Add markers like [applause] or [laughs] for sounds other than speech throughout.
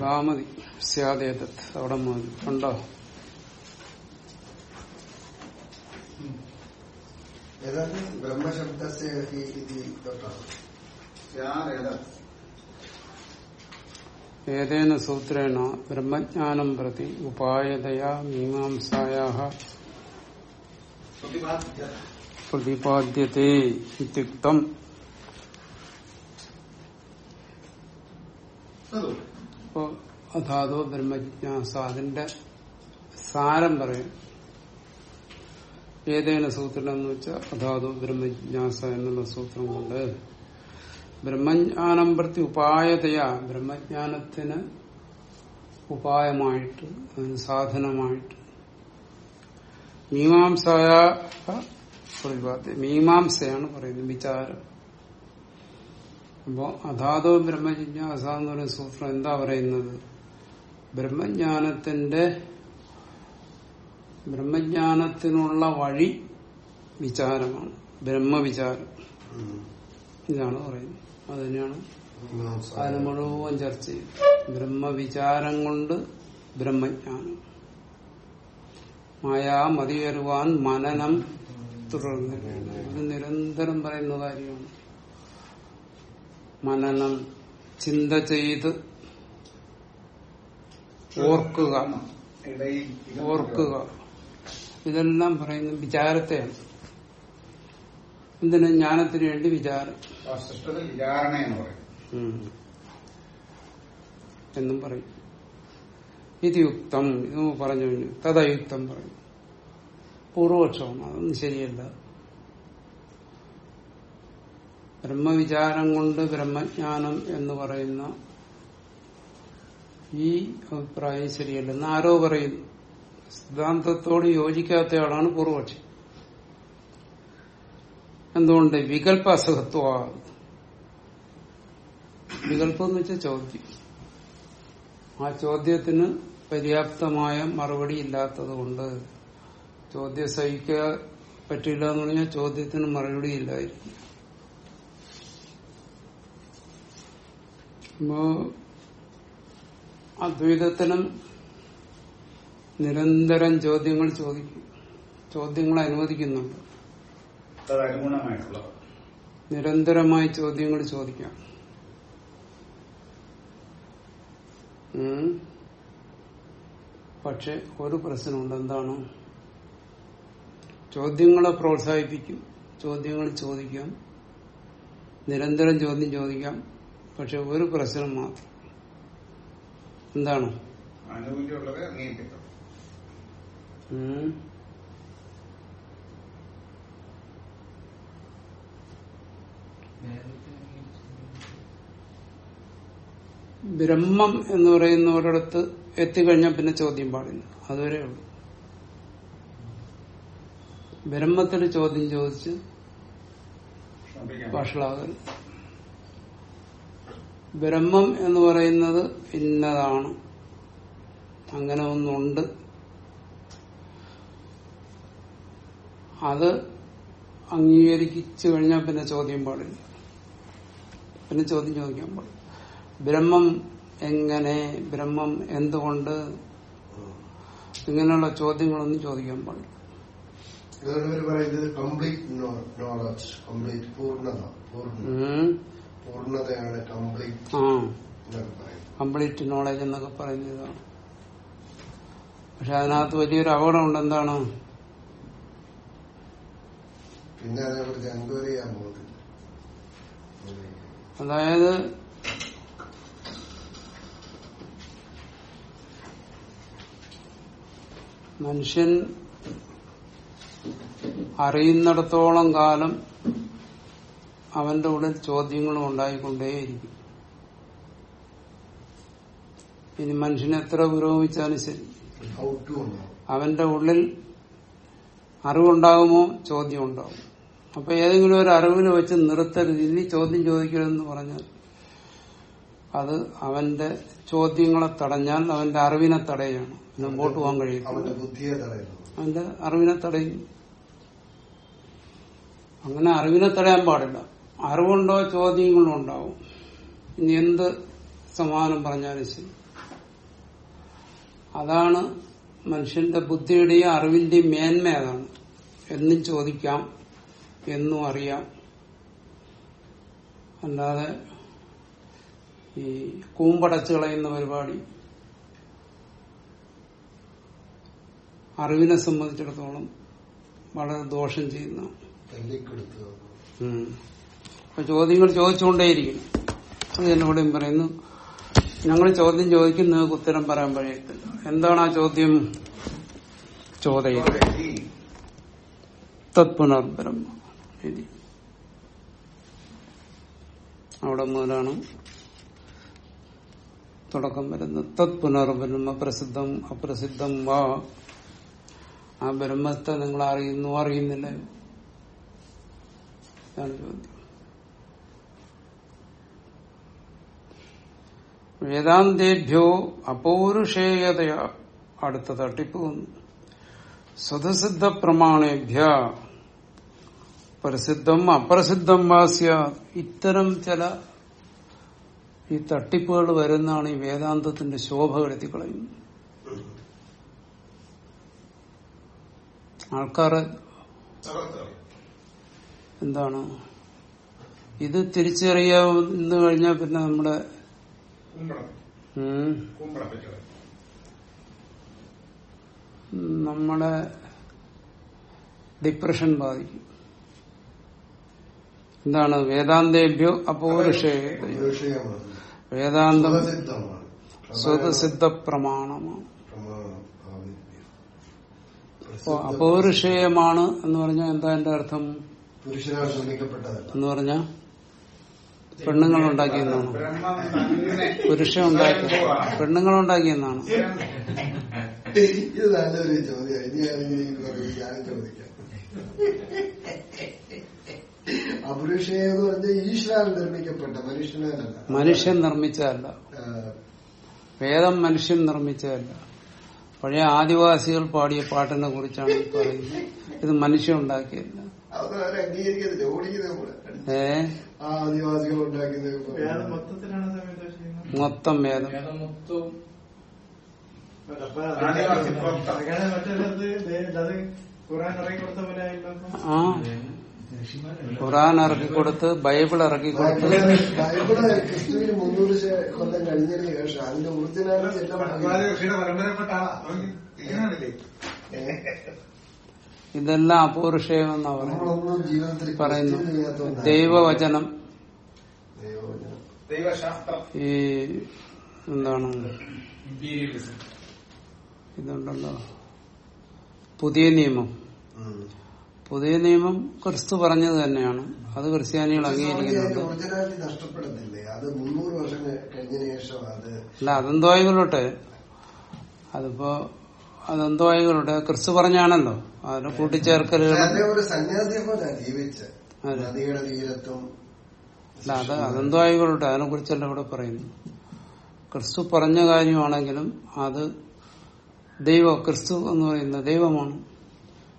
ബാമതി സ്യാദേതത് അവിടെ മതി. ഉണ്ടോ? തൊട്ടാണ് ഏതേന സൂത്രേണ? ബ്രഹ്മജ്ഞാനം പ്രതി ഉപായതയാ മീമാംസായാ പ്രതിപാദ്യത്തെ ഇത്യുക്തം. അപ്പോ അതാതോ ബ്രഹ്മജിജ്ഞാസ അതിന്റെ സാരം പറയും. ഏതേന സൂത്രം എന്ന് വെച്ചാൽ അതാതോ ബ്രഹ്മജിജ്ഞാസ എന്നുള്ള സൂത്രം കൊണ്ട്. ബ്രഹ്മജ്ഞാനം പ്രതി ഉപായതയാ. ബ്രഹ്മജ്ഞാനത്തിന് ഉപായമായിട്ട് അതിന് സാധനമായിട്ട്. മീമാംസായ പ്രതിപാദ്യ മീമാംസയാണ് പറയുന്നത് വിചാരം. അപ്പോ അതാതോ ബ്രഹ്മജിജ്ഞാസ എന്ന് പറയുന്ന സൂത്രം എന്താ പറയുന്നത്? ബ്രഹ്മജ്ഞാനത്തിന്റെ ബ്രഹ്മജ്ഞാനത്തിനുള്ള വഴി വിചാരമാണ്. ബ്രഹ്മവിചാരം. ഇതാണ് പറയുന്നത്. അത് തന്നെയാണ് അതിന് മുഴുവൻ ചർച്ച ചെയ്യും ബ്രഹ്മവിചാരം കൊണ്ട് ബ്രഹ്മജ്ഞാനം. മായാ മതിയരുവാൻ മനനം തുടർന്ന്. ഇത് നിരന്തരം പറയുന്ന കാര്യമാണ്. മനനം ചിന്ത ചെയ്ത് ഓർക്കുക. ഓർക്കുക. ഇതെല്ലാം പറയുന്ന വിചാരത്തെയാണ്. എന്തിനാ ജ്ഞാനത്തിന് വേണ്ടി വിചാരം. എന്ന് പറയും. എന്നും പറയും. ഇത് യുക്തം. ഇതും പറഞ്ഞു കഴിഞ്ഞു. തദയുക്തം പറയും. പൂർവപക്ഷമാണ് അതൊന്നും ശരിയല്ല. ബ്രഹ്മവിചാരം കൊണ്ട് ബ്രഹ്മജ്ഞാനം എന്ന് പറയുന്ന ഈ അഭിപ്രായം ശരിയല്ലെന്ന് ആരോ പറയുന്നു സിദ്ധാന്തത്തോട് യോജിക്കാത്തയാളാണ് പൂർവക്ഷി എന്തുകൊണ്ട്? വികല്പ അസുഖത്വ വികല്പം എന്ന് വെച്ചാൽ ചോദ്യം. ആ ചോദ്യത്തിന് പര്യാപ്തമായ മറുപടി ഇല്ലാത്തത് കൊണ്ട് ചോദ്യം സഹിക്കാൻ പറ്റില്ല എന്ന് പറഞ്ഞാൽ ചോദ്യത്തിന് മറുപടി ഇല്ലായിരിക്കും. അപ്പോ അദ്വൈതത്തിനും നിരന്തരം ചോദ്യങ്ങൾ ചോദിക്കും. ചോദ്യങ്ങൾ അനുവദിക്കുന്നുണ്ട്. നിരന്തരമായി ചോദ്യങ്ങൾ ചോദിക്കാം. പക്ഷെ ഒരു പ്രശ്നമുണ്ട്. എന്താണ്? ചോദ്യങ്ങളെ പ്രോത്സാഹിപ്പിക്കും. ചോദ്യങ്ങൾ ചോദിക്കാം. നിരന്തരം ചോദ്യം ചോദിക്കാം. പക്ഷെ ഒരു പ്രശ്നം മാത്രം. എന്താണ്. ബ്രഹ്മം എന്ന് പറയുന്ന ഒരിടത്ത് എത്തിക്കഴിഞ്ഞാൽ പിന്നെ ചോദ്യം പാടില്ല. അതുവരെ ഉള്ളു. ബ്രഹ്മത്തിൽ ചോദ്യം ചോദിച്ച് വഷളാകരുത്. ബ്രഹ്മം എന്ന് പറയുന്നത് ഇന്നതാണ് അങ്ങനെ ഒന്നുണ്ട്. അത് അംഗീകരിച്ചു കഴിഞ്ഞാൽ പിന്നെ ചോദ്യം പാടില്ല. പിന്നെ ചോദ്യം ചോദിക്കാൻ പാടില്ല. ബ്രഹ്മം എങ്ങനെ ബ്രഹ്മം എന്തുകൊണ്ട്? ഇങ്ങനെയുള്ള ചോദ്യങ്ങളൊന്നും ചോദിക്കാൻ പാടില്ല. പറയുന്നത് കംപ്ലീറ്റ് നോളജ് കംപ്ലീറ്റ് പൂർണത പൂർണ. പൂർണതയാണ് കംപ്ലീറ്റ് കംപ്ലീറ്റ് നോളജ് എന്നൊക്കെ പറയുന്നതാണ്. പക്ഷെ അതിനകത്ത് വലിയൊരു അപകടമുണ്ട് എന്താണ്? പിന്നെ അതേക്കുറിച്ച് എൻക്വയറി ചെയ്യാൻ അതായത് മനുഷ്യൻ അറിയുന്നിടത്തോളം കാലം അവന്റെ ഉള്ളിൽ ചോദ്യങ്ങളും ഉണ്ടായിക്കൊണ്ടേയിരിക്കും. ഇനി മനുഷ്യൻ എത്ര പുരോഗമിച്ചാലും ശരി. അവന്റെ ഉള്ളിൽ അറിവുണ്ടാകുമോ? ചോദ്യം ഉണ്ടാകും അപ്പൊ ഏതെങ്കിലും ഒരു അറിവിൽ വെച്ച് നിർത്തരുത്. ഇനി ചോദ്യം ചോദിക്കരുതെന്ന് പറഞ്ഞാൽ അത് അവന്റെ ചോദ്യങ്ങളെ തടഞ്ഞാൽ അവന്റെ അറിവിനെ തടയാണ്. മുമ്പോട്ട് പോകാൻ കഴിയും അവന്റെ അറിവിനെ തടയും. അങ്ങനെ അറിവിനെ തടയാൻ പാടില്ല. അറിവുണ്ടോ ചോദ്യങ്ങളും ഉണ്ടാവും. ഇനി എന്ത് സമാനം പറഞ്ഞാലും ശരി. അതാണ് മനുഷ്യന്റെ ബുദ്ധിയുടെയും അറിവിന്റെയും മേന്മ അതാണ് എന്നും ചോദിക്കാം എന്നും അറിയാം. അല്ലാതെ ഈ കൂമ്പടച്ചു കളയുന്ന പരിപാടി അറിവിനെ സംബന്ധിച്ചിടത്തോളം വളരെ ദോഷം ചെയ്യുന്ന തല്ലിക്കൊടുത്തു അപ്പൊ ചോദ്യങ്ങൾ ചോദിച്ചുകൊണ്ടേയിരിക്കും. അത് എന്നോടും പറയുന്നു. ഞങ്ങൾ ചോദ്യം ചോദിക്കും നിങ്ങൾക്ക് ഉത്തരം പറയാൻ കഴിയത്തില്ല എന്താണ് ആ ചോദ്യം? ചോദ്യം. തത്പുനർബ്രഹ്മ. അവിടെ മുതലാണ് തുടക്കം വരുന്നത്. തത് പുനർബ്രഹ്മ പ്രസിദ്ധം അപ്രസിദ്ധം വാ. ആ ബ്രഹ്മത്തെ നിങ്ങൾ അറിയുന്നു അറിയുന്നില്ല. ചോദ്യം. വേദാന്തേഭ്യോ അപൗരുഷേയതയ. അടുത്ത തട്ടിപ്പ് വന്നു. സ്വതസിദ്ധ പ്രമാണേഭ്യ പ്രസിദ്ധം അപ്രസിദ്ധം വാസ്യ ഇത്തരം ചില ഈ തട്ടിപ്പുകൾ വരുന്നതാണ് ഈ വേദാന്തത്തിന്റെ ശോഭ കെടുത്തി കളയുന്നത്. ആൾക്കാര് എന്താണ്? ഇത് തിരിച്ചറിയാവുന്ന കഴിഞ്ഞാൽ പിന്നെ നമ്മുടെ നമ്മുടെ ഡിപ്രഷൻ ബാധിക്കും. എന്താണ്? വേദാന്തേഭ്യോ അപൗരുഷേ? വേദാന്തം സ്വതസിദ്ധ പ്രമാണമാണ്. അപ്പോ അപൗരുഷേയമാണ് എന്ന് പറഞ്ഞാൽ എന്താ എന്റെ അർത്ഥം? എന്ന് പറഞ്ഞാൽ പെണ്ണുങ്ങൾ ഉണ്ടാക്കിയെന്നാണ് പുരുഷ പുരുഷൻ ഉണ്ടാക്കി പെണ്ണുങ്ങൾ ഉണ്ടാക്കിയെന്നാണ് ഇത് നല്ലൊരു ചോദ്യം അപുരുഷയെ എന്ന് പറഞ്ഞാൽ ഈശ്വരാൽ നിർമ്മിക്കപ്പെട്ട മനുഷ്യൻ നിർമ്മിച്ചതല്ല. വേദം മനുഷ്യൻ നിർമ്മിച്ചതല്ല. പഴയ ആദിവാസികൾ പാടിയ പാട്ടിനെ കുറിച്ചാണ് ഈ പറയുന്നത്. ഇത് മനുഷ്യൻ ഉണ്ടാക്കിയല്ല അവർ അംഗീകരിക്കത്തില്ല. നമ്മൾ ഏ ആ ആദിവാസികൾ ഉണ്ടാക്കിയത് മൊത്തം വേദം. ആ. ഖുറാൻ ഇറക്കി കൊടുത്ത് ബൈബിൾ ബൈബിൾ ക്രിസ്തുവിന് മുന്നൂറ് ശേ- കൊല്ലം കഴിഞ്ഞതിന് ശേഷം അതിന്റെ ഒറിജിനാലിറ്റി എല്ലാം പരമ്പരപ്പെട്ട ഇതെല്ലാം അപൗരുഷയം പറയുന്നത്. പറയുന്നു. ദൈവവചനം ദൈവവചനം. ദൈവശാസ്ത്രം. ഈ എന്താണ്? ഇതുണ്ടല്ലോ. പുതിയ നിയമം. പുതിയ നിയമം ക്രിസ്തു പറഞ്ഞത് തന്നെയാണ്. അത് ക്രിസ്ത്യാനികൾ അംഗീകരിക്കുന്നുണ്ട്. അല്ല അതെന്തോ ആയിക്കൊള്ളട്ടെ അതിപ്പോ അതെന്തോ ആയിക്കൊള്ളട്ടെ ക്രിസ്തു പറഞ്ഞാണല്ലോ. അതിന് കൂട്ടിച്ചേർക്കലുകൾ. അല്ല അത് അതെന്തോ ആയിക്കൊള്ളട്ടെ അതിനെ കുറിച്ചല്ല ഇവിടെ പറയുന്നു ക്രിസ്തു പറഞ്ഞ കാര്യമാണെങ്കിലും അത് ദൈവ ക്രിസ്തു എന്ന് പറയുന്ന ദൈവമാണ്.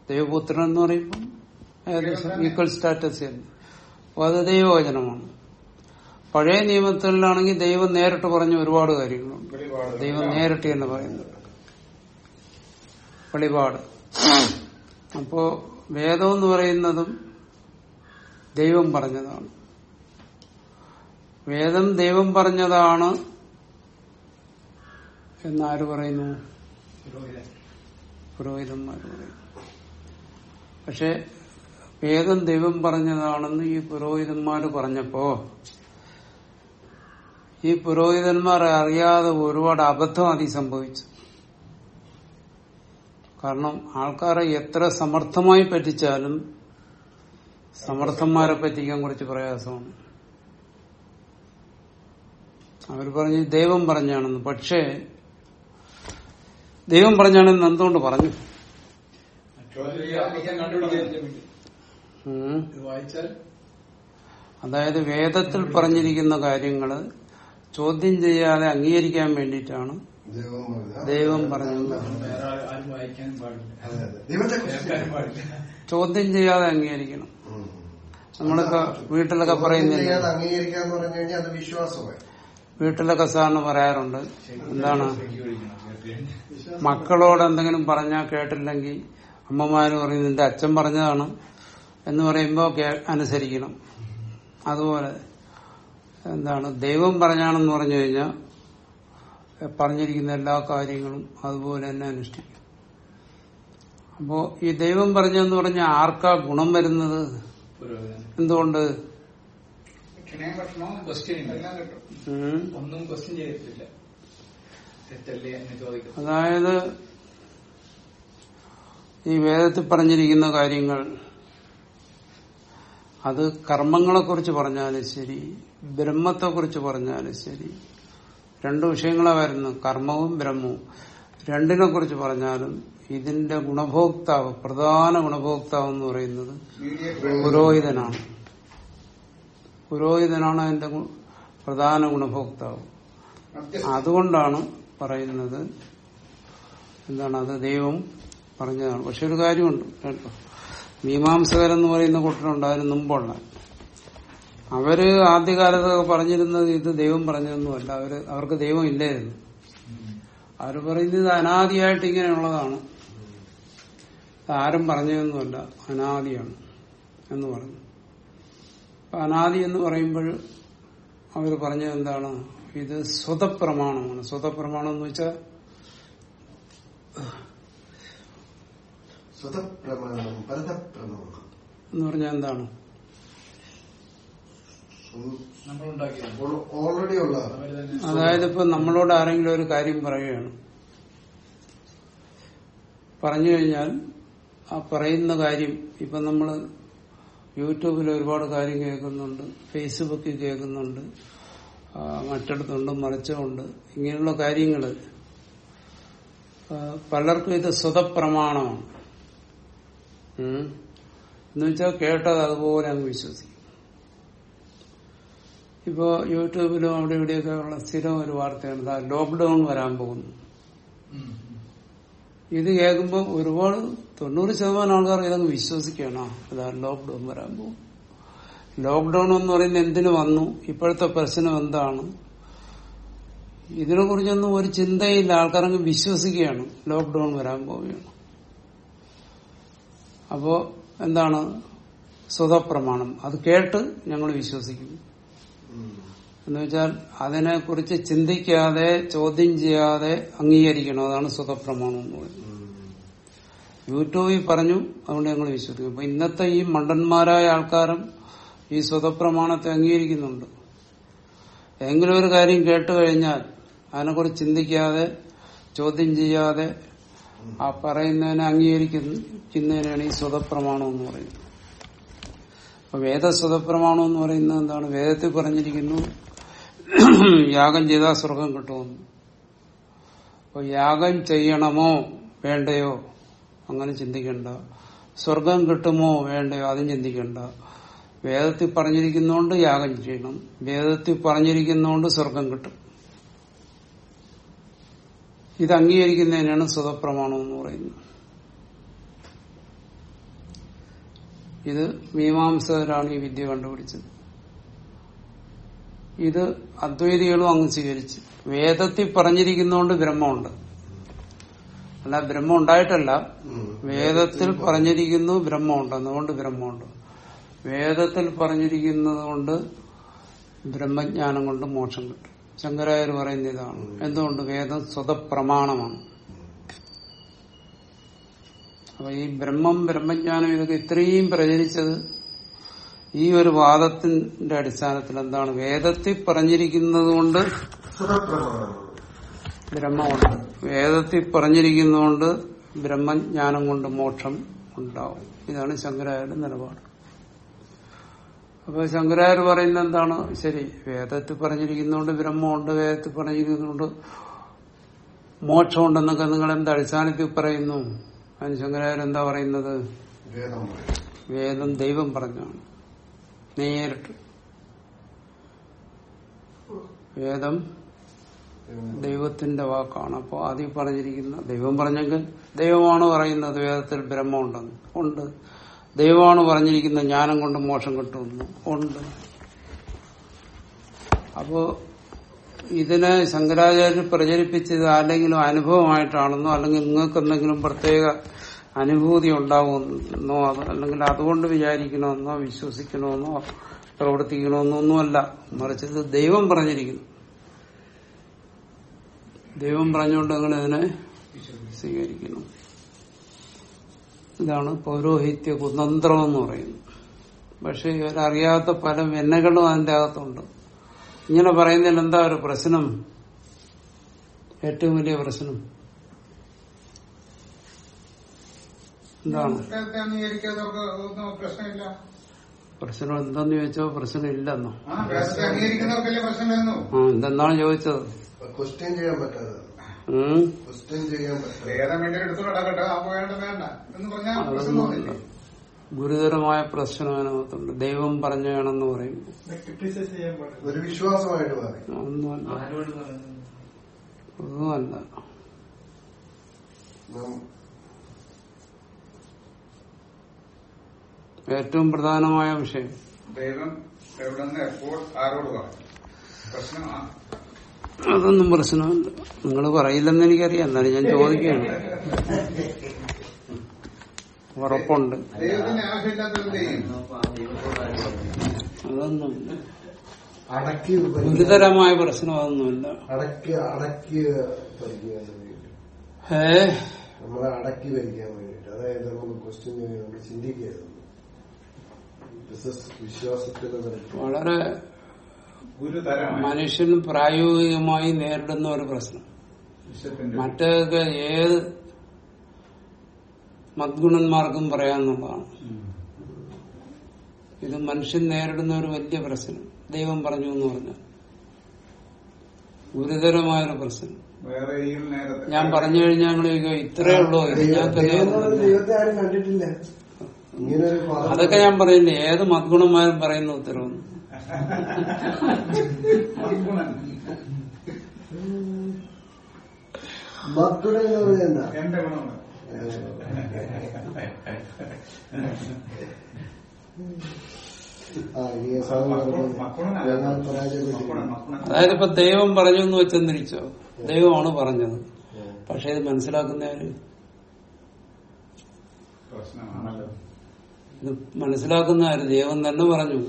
ദൈവപുത്രൻ എന്ന് പറയുമ്പോൾ ഏകദേശം ഈക്വൽ സ്റ്റാറ്റസ് അപ്പൊ അത് ദൈവവചനമാണ്. പഴയ നിയമത്തിലാണെങ്കിൽ ദൈവം നേരിട്ട് പറഞ്ഞ ഒരുപാട് കാര്യങ്ങളുണ്ട്. ദൈവം നേരിട്ട് എന്ന് പറയുന്നത്. വെളിപാട്. അപ്പോ വേദം എന്ന് പറയുന്നതും ദൈവം പറഞ്ഞതാണ്. വേദം ദൈവം പറഞ്ഞതാണ് എന്നാര് പറയുന്നു? പുരോഹിതന്മാർ പറയുന്നു. പക്ഷെ വേദം ദൈവം പറഞ്ഞതാണെന്ന് ഈ പുരോഹിതന്മാർ പറഞ്ഞപ്പോ ഈ പുരോഹിതന്മാർ അറിയാതെ ഒരുപാട് അബദ്ധം അതി സംഭവിച്ചു. കാരണം ആൾക്കാരെ എത്ര സമർത്ഥമായി പറ്റിച്ചാലും സമർത്ഥന്മാരെ പറ്റിക്കാൻ കുറച്ച് പ്രയാസമാണ്. അവർ പറഞ്ഞ് ദൈവം പറഞ്ഞാണെന്ന്. പക്ഷേ ദൈവം പറഞ്ഞാണെന്ന് എന്തുകൊണ്ട് പറഞ്ഞു? അതായത് വേദത്തിൽ പറഞ്ഞിരിക്കുന്ന കാര്യങ്ങൾ ചോദ്യം ചെയ്യാതെ അംഗീകരിക്കാൻ വേണ്ടിയിട്ടാണ് ദൈവം പറഞ്ഞു. ദൈവം പറഞ്ഞത്. ആരും- ആരും പാടില്ല അതെ, അതെ. ദൈവത്തെ കേൾക്കാനും പാടില്ല ചോദ്യം ചെയ്യാതെ അംഗീകരിക്കണം. നമ്മളൊക്കെ വീട്ടിലൊക്കെ പറയുന്നില്ല ചെയ്യാതെ അംഗീകരിക്കാന്ന് പറഞ്ഞു കഴിഞ്ഞാൽ അത് വിശ്വാസമായി വീട്ടിലൊക്കെ സാറിന് പറയാറുണ്ട് എന്താണ് മക്കളോട് എന്തെങ്കിലും പറഞ്ഞാൽ കേട്ടില്ലെങ്കിൽ അമ്മമാര് പറയുന്നത് എന്റെ അച്ഛൻ പറഞ്ഞതാണ് എന്ന് പറയുമ്പോ കേ- അനുസരിക്കണം അതുപോലെ എന്താണ് ദൈവം പറഞ്ഞാണെന്ന് പറഞ്ഞു കഴിഞ്ഞാൽ പറഞ്ഞിരിക്കുന്ന എല്ലാ കാര്യങ്ങളും അതുപോലെ തന്നെ അനുഷ്ഠിക്കും. അപ്പോ ഈ ദൈവം പറഞ്ഞെന്ന് പറഞ്ഞാൽ ആർക്കാ ഗുണം വരുന്നത്? എന്തുകൊണ്ട്? അതായത് ഈ വേദത്തിൽ പറഞ്ഞിരിക്കുന്ന കാര്യങ്ങൾ അത് കർമ്മങ്ങളെ കുറിച്ച് പറഞ്ഞാലും ശരി ബ്രഹ്മത്തെ കുറിച്ച് പറഞ്ഞാലും ശരി രണ്ടു വിഷയങ്ങളാ വരുന്നു കർമ്മവും ബ്രഹ്മവും. രണ്ടിനെ കുറിച്ച് പറഞ്ഞാലും ഇതിന്റെ ഗുണഭോക്താവ് പ്രധാന ഗുണഭോക്താവ് എന്ന് പറയുന്നത് പുരോഹിതനാണ്. പുരോഹിതനാണ് അതിന്റെ പ്രധാന ഗുണഭോക്താവ്. അതുകൊണ്ടാണ് പറയുന്നത് എന്താണ് അത് ദൈവം പറഞ്ഞതാണ്. പക്ഷെ ഒരു കാര്യമുണ്ട് കേട്ടോ. മീമാംസകരെന്ന് പറയുന്ന കൂട്ടരുണ്ട് അതിന് മുമ്പുള്ള. അവർ ആദ്യകാലത്തൊക്കെ പറഞ്ഞിരുന്നത് ഇത് ദൈവം പറഞ്ഞതൊന്നുമല്ല. അവർ അവർക്ക് ദൈവം ഇല്ലായിരുന്നു. അവർ പറയുന്നത് ഇത് അനാദിയായിട്ട് ഇങ്ങനെയുള്ളതാണ്. ആരും പറഞ്ഞതൊന്നുമല്ല. അനാദിയാണ് എന്ന് പറഞ്ഞു. അപ്പൊ അനാദി എന്ന് പറയുമ്പോൾ അവർ പറഞ്ഞത് എന്താണ്? ഇത് സ്വതപ്രമാണമാണ്. സ്വതപ്രമാണം എന്ന് വെച്ചാൽ എന്ന് പറഞ്ഞാൽ എന്താണ്? ഓൾറെഡി ഉള്ള അതായത് ഇപ്പൊ നമ്മളോട് ആരെങ്കിലും ഒരു കാര്യം പറയുകയാണ്. പറഞ്ഞു കഴിഞ്ഞാൽ ആ പറയുന്ന കാര്യം ഇപ്പൊ നമ്മൾ യൂട്യൂബിൽ ഒരുപാട് കാര്യം കേൾക്കുന്നുണ്ട് ഫേസ്ബുക്കിൽ കേൾക്കുന്നുണ്ട് മറ്റിടത്തുണ്ട് മറിച്ചുണ്ട് ഇങ്ങനെയുള്ള കാര്യങ്ങൾ പലർക്കും ഇത് സ്വതപ്രമാണമാണ്. എന്നുവെച്ചാൽ എന്ന് വെച്ചാൽ കേട്ടത് അതുപോലെ അങ്ങ് വിശ്വസിക്കും. ഇപ്പോ യൂട്യൂബിലും അവിടെ ഇവിടെയൊക്കെ ഉള്ള സ്ഥിരം ഒരു വാർത്തയാണ് ലോക്ക്ഡൌൺ വരാൻ പോകുന്നു. ഇത് കേൾക്കുമ്പോൾ ഒരുപാട് തൊണ്ണൂറ് ശതമാനം ആൾക്കാർ ഇതങ്ങ് വിശ്വസിക്കണം അതാ ലോക്ക്ഡൌൺ വരാൻ പോകും ലോക്ക്ഡൌൺ എന്ന് പറയുന്നത് എന്തിനു വന്നു? ഇപ്പോഴത്തെ പ്രശ്നം എന്താണ്? ഇതിനെ കുറിച്ചൊന്നും ഒരു ചിന്തയില്ല ആൾക്കാരങ്ങ് വിശ്വസിക്കുകയാണ് ലോക്ക്ഡൌൺ വരാൻ പോവുകയാണ്. അപ്പോ എന്താണ്? സ്വതപ്രമാണം. അത് കേട്ട് ഞങ്ങൾ വിശ്വസിക്കും എന്ന് വെച്ചാൽ അതിനെക്കുറിച്ച് ചിന്തിക്കാതെ ചോദ്യം ചെയ്യാതെ അംഗീകരിക്കണം. അതാണ് സ്വതപ്രമാണം എന്ന് പറയുന്നത്. യൂട്യൂബിൽ പറഞ്ഞു അതുകൊണ്ട് ഞങ്ങൾ വിശ്വസിക്കും അപ്പൊ ഇന്നത്തെ ഈ മണ്ടന്മാരായ ആൾക്കാരും ഈ സ്വതപ്രമാണത്തെ അംഗീകരിക്കുന്നുണ്ട്. എങ്കിലും ഒരു കാര്യം കേട്ടു കഴിഞ്ഞാൽ അതിനെക്കുറിച്ച് ചിന്തിക്കാതെ ചോദ്യം ചെയ്യാതെ ആ പറയുന്നതിനെ അംഗീകരിക്കുന്നതിനാണ് ഈ സ്വതപ്രമാണം എന്ന് പറയുന്നത്. അപ്പൊ വേദസ്വതപ്രമാണം എന്ന് പറയുന്നത് എന്താണ്? വേദത്തിൽ പറഞ്ഞിരിക്കുന്നു യാഗം ചെയ്താൽ സ്വർഗം കിട്ടുമെന്ന്. അപ്പൊ യാഗം ചെയ്യണമോ വേണ്ടയോ? അങ്ങനെ ചിന്തിക്കണ്ട. സ്വർഗം കിട്ടുമോ വേണ്ടയോ? അതും ചിന്തിക്കണ്ട. വേദത്തിൽ പറഞ്ഞിരിക്കുന്നോണ്ട് യാഗം ചെയ്യണം. വേദത്തിൽ പറഞ്ഞിരിക്കുന്നോണ്ട് സ്വർഗം കിട്ടും. ഇത് അംഗീകരിക്കുന്നതിനാണ് സ്വതപ്രമാണം എന്ന് പറയുന്നത്. ഇത് മീമാംസകരാണ് ഈ വിദ്യ കണ്ടുപിടിച്ചത്. ഇത് അദ്വൈതികളും അങ്ങ് സ്വീകരിച്ചു. വേദത്തിൽ പറഞ്ഞിരിക്കുന്നതുകൊണ്ട് ബ്രഹ്മമുണ്ട്. അല്ല ബ്രഹ്മം ഉണ്ടായിട്ടല്ല. വേദത്തിൽ പറഞ്ഞിരിക്കുന്നു ബ്രഹ്മമുണ്ട്. അതുകൊണ്ട് ബ്രഹ്മമുണ്ട്. വേദത്തിൽ പറഞ്ഞിരിക്കുന്നത് കൊണ്ട് ബ്രഹ്മജ്ഞാനം കൊണ്ട് മോക്ഷം കിട്ടും. ശങ്കരായർ പറയുന്ന ഇതാണ്. എന്തുകൊണ്ട്? വേദം സ്വതപ്രമാണമാണ്. അപ്പൊ ഈ ബ്രഹ്മം ബ്രഹ്മജ്ഞാനം ഇതൊക്കെ ഇത്രയും പ്രചരിച്ചത് ഈ ഒരു വാദത്തിന്റെ അടിസ്ഥാനത്തിൽ എന്താണ്? വേദത്തിൽ പറഞ്ഞിരിക്കുന്നത് കൊണ്ട് ബ്രഹ്മമുണ്ട്. വേദത്തിൽ പറഞ്ഞിരിക്കുന്നതുകൊണ്ട് ബ്രഹ്മജ്ഞാനം കൊണ്ട് മോക്ഷം ഉണ്ടാവും. ഇതാണ് ശങ്കരായുടെ നിലപാട്. അപ്പൊ ശങ്കരായർ പറയുന്ന എന്താണ്? ശരി വേദത്തിൽ പറഞ്ഞിരിക്കുന്നതുകൊണ്ട് ബ്രഹ്മമുണ്ട് വേദത്തിൽ പറഞ്ഞിരിക്കുന്നതുകൊണ്ട് മോക്ഷമുണ്ടെന്നൊക്കെ നിങ്ങൾ എന്ത് അടിസ്ഥാനത്തിൽ പറയുന്നു? അതിന് ശങ്കരായർ എന്താ പറയുന്നത്? വേദം ദൈവം പറഞ്ഞാണ് നേരിട്ട്. വേദം ദൈവത്തിന്റെ വാക്കാണ്. അപ്പോൾ ആദ്യം പറഞ്ഞിരിക്കുന്ന ദൈവം പറഞ്ഞെങ്കിൽ ദൈവമാണ് പറയുന്നത്. വേദത്തിൽ ബ്രഹ്മമുണ്ടെന്ന്. ഉണ്ട്. ദൈവമാണ് പറഞ്ഞിരിക്കുന്ന ജ്ഞാനം കൊണ്ട് മോശം കിട്ടുമെന്ന്. ഉണ്ട്. അപ്പോ ഇതിനെ ശങ്കരാചാര്യർ പ്രചരിപ്പിച്ചത് ആരെങ്കിലും അനുഭവമായിട്ടാണെന്നോ അല്ലെങ്കിൽ നിങ്ങൾക്ക് എന്തെങ്കിലും പ്രത്യേക അനുഭൂതി ഉണ്ടാവുമെന്നോ അല്ലെങ്കിൽ അതുകൊണ്ട് വിചാരിക്കണമെന്നോ വിശ്വസിക്കണമെന്നോ പ്രവർത്തിക്കണമെന്നോ ഒന്നുമല്ല മറിച്ച് ദൈവം പറഞ്ഞിരിക്കുന്നു. ദൈവം പറഞ്ഞുകൊണ്ട് നിങ്ങൾ അതിനെ സ്വീകരിക്കുന്നു. ഇതാണ് പൗരോഹിത്യ കുതന്ത്രം എന്ന് പറയുന്നത്. പക്ഷെ ഇവരറിയാത്ത പല വെന്നകളും അതിന്റെ അകത്തുണ്ട്. ഇങ്ങനെ പറയുന്നതിൽ എന്താ ഒരു പ്രശ്നം? ഏറ്റവും വലിയ പ്രശ്നം. എന്താണ്? പ്രശ്നം എന്തെന്ന് ചോദിച്ചോ? പ്രശ്നം ഇല്ലെന്നോ? എന്തെന്നാണ് ചോദിച്ചത്? ക്വസ്റ്റ്യൻ ചെയ്യാൻ പറ്റാതെ ക്വസ്റ്റ്യൻ ചെയ്യാൻ പറ്റും വേദം വേണ്ട ആ വേണ്ട വേണ്ട. എന്ന് പറഞ്ഞാൽ ഗുരുതരമായ പ്രശ്നം അതിനകത്തുണ്ട് ദൈവം പറഞ്ഞാണെന്ന് ക്രിട്ടിസൈസ് ഒരു വിശ്വാസമായിട്ട് ഒന്നുമല്ല. ഏറ്റവും പ്രധാനമായ വിഷയം. ദൈവം എവിടെ നിന്ന് എപ്പോൾ ആരോട് പറഞ്ഞു പ്രശ്നമാണ് അതൊന്നും പ്രശ്നമല്ല. നിങ്ങൾ പറയില്ലെന്ന് എനിക്കറിയാം. എന്നാലും ഞാൻ ചോദിക്കുകയാണ്. [laughs] ഉറപ്പുണ്ട്. അതൊന്നുമില്ല അടക്കി ഗുരുതരമായ പ്രശ്നം അതൊന്നുമില്ല അടക്കി അടക്കി വേണ്ടിയിട്ട്. ഏ? നമ്മളെ അടക്കി ഭരിക്കാൻ വേണ്ടിട്ട് അതായത് നമുക്ക് ക്വസ്റ്റ്യൻ നമ്മൾ ചിന്തിക്കരുത്. ബിസിനസ് വിശ്വാസത്തിന്റെ വളരെ മനുഷ്യൻ പ്രായോഗികമായി നേരിടുന്ന ഒരു പ്രശ്നം. മറ്റൊക്കെ ഏത് മദ്ഗുണന്മാർക്കും പറയാന്നുള്ളതാണ് ഇത് മനുഷ്യൻ നേരിടുന്ന ഒരു വലിയ പ്രശ്നം. ദൈവം പറഞ്ഞു എന്ന് പറഞ്ഞാൽ. ഗുരുതരമായൊരു പ്രശ്നം. വേറെ ഈ നേരത്തെ ഞാൻ പറഞ്ഞു കഴിഞ്ഞാൽ ഞങ്ങൾ ഇത്രയേ ഉള്ളൂ ഞാൻ കണ്ടിട്ടില്ല. അതൊക്കെ ഞാൻ പറയുന്നില്ല. ഏത് മദ്ഗുണന്മാരും പറയുന്ന ഉത്തരവൊന്നും. മദ്ഗുണൻ. മക്കളുടെ എന്ന് പറഞ്ഞാൽ എന്താ എന്റെ ഗുണമാണ് അതായത് ഇപ്പൊ ദൈവം പറഞ്ഞു എന്ന് വെച്ചെന്നിരിച്ചോ ദൈവമാണ് പറഞ്ഞത്. പക്ഷെ ഇത് മനസ്സിലാക്കുന്നവര്? പ്രശ്നമാണല്ലോ. ഇത് മനസ്സിലാക്കുന്ന ആര് ദൈവം തന്നെ പറഞ്ഞു.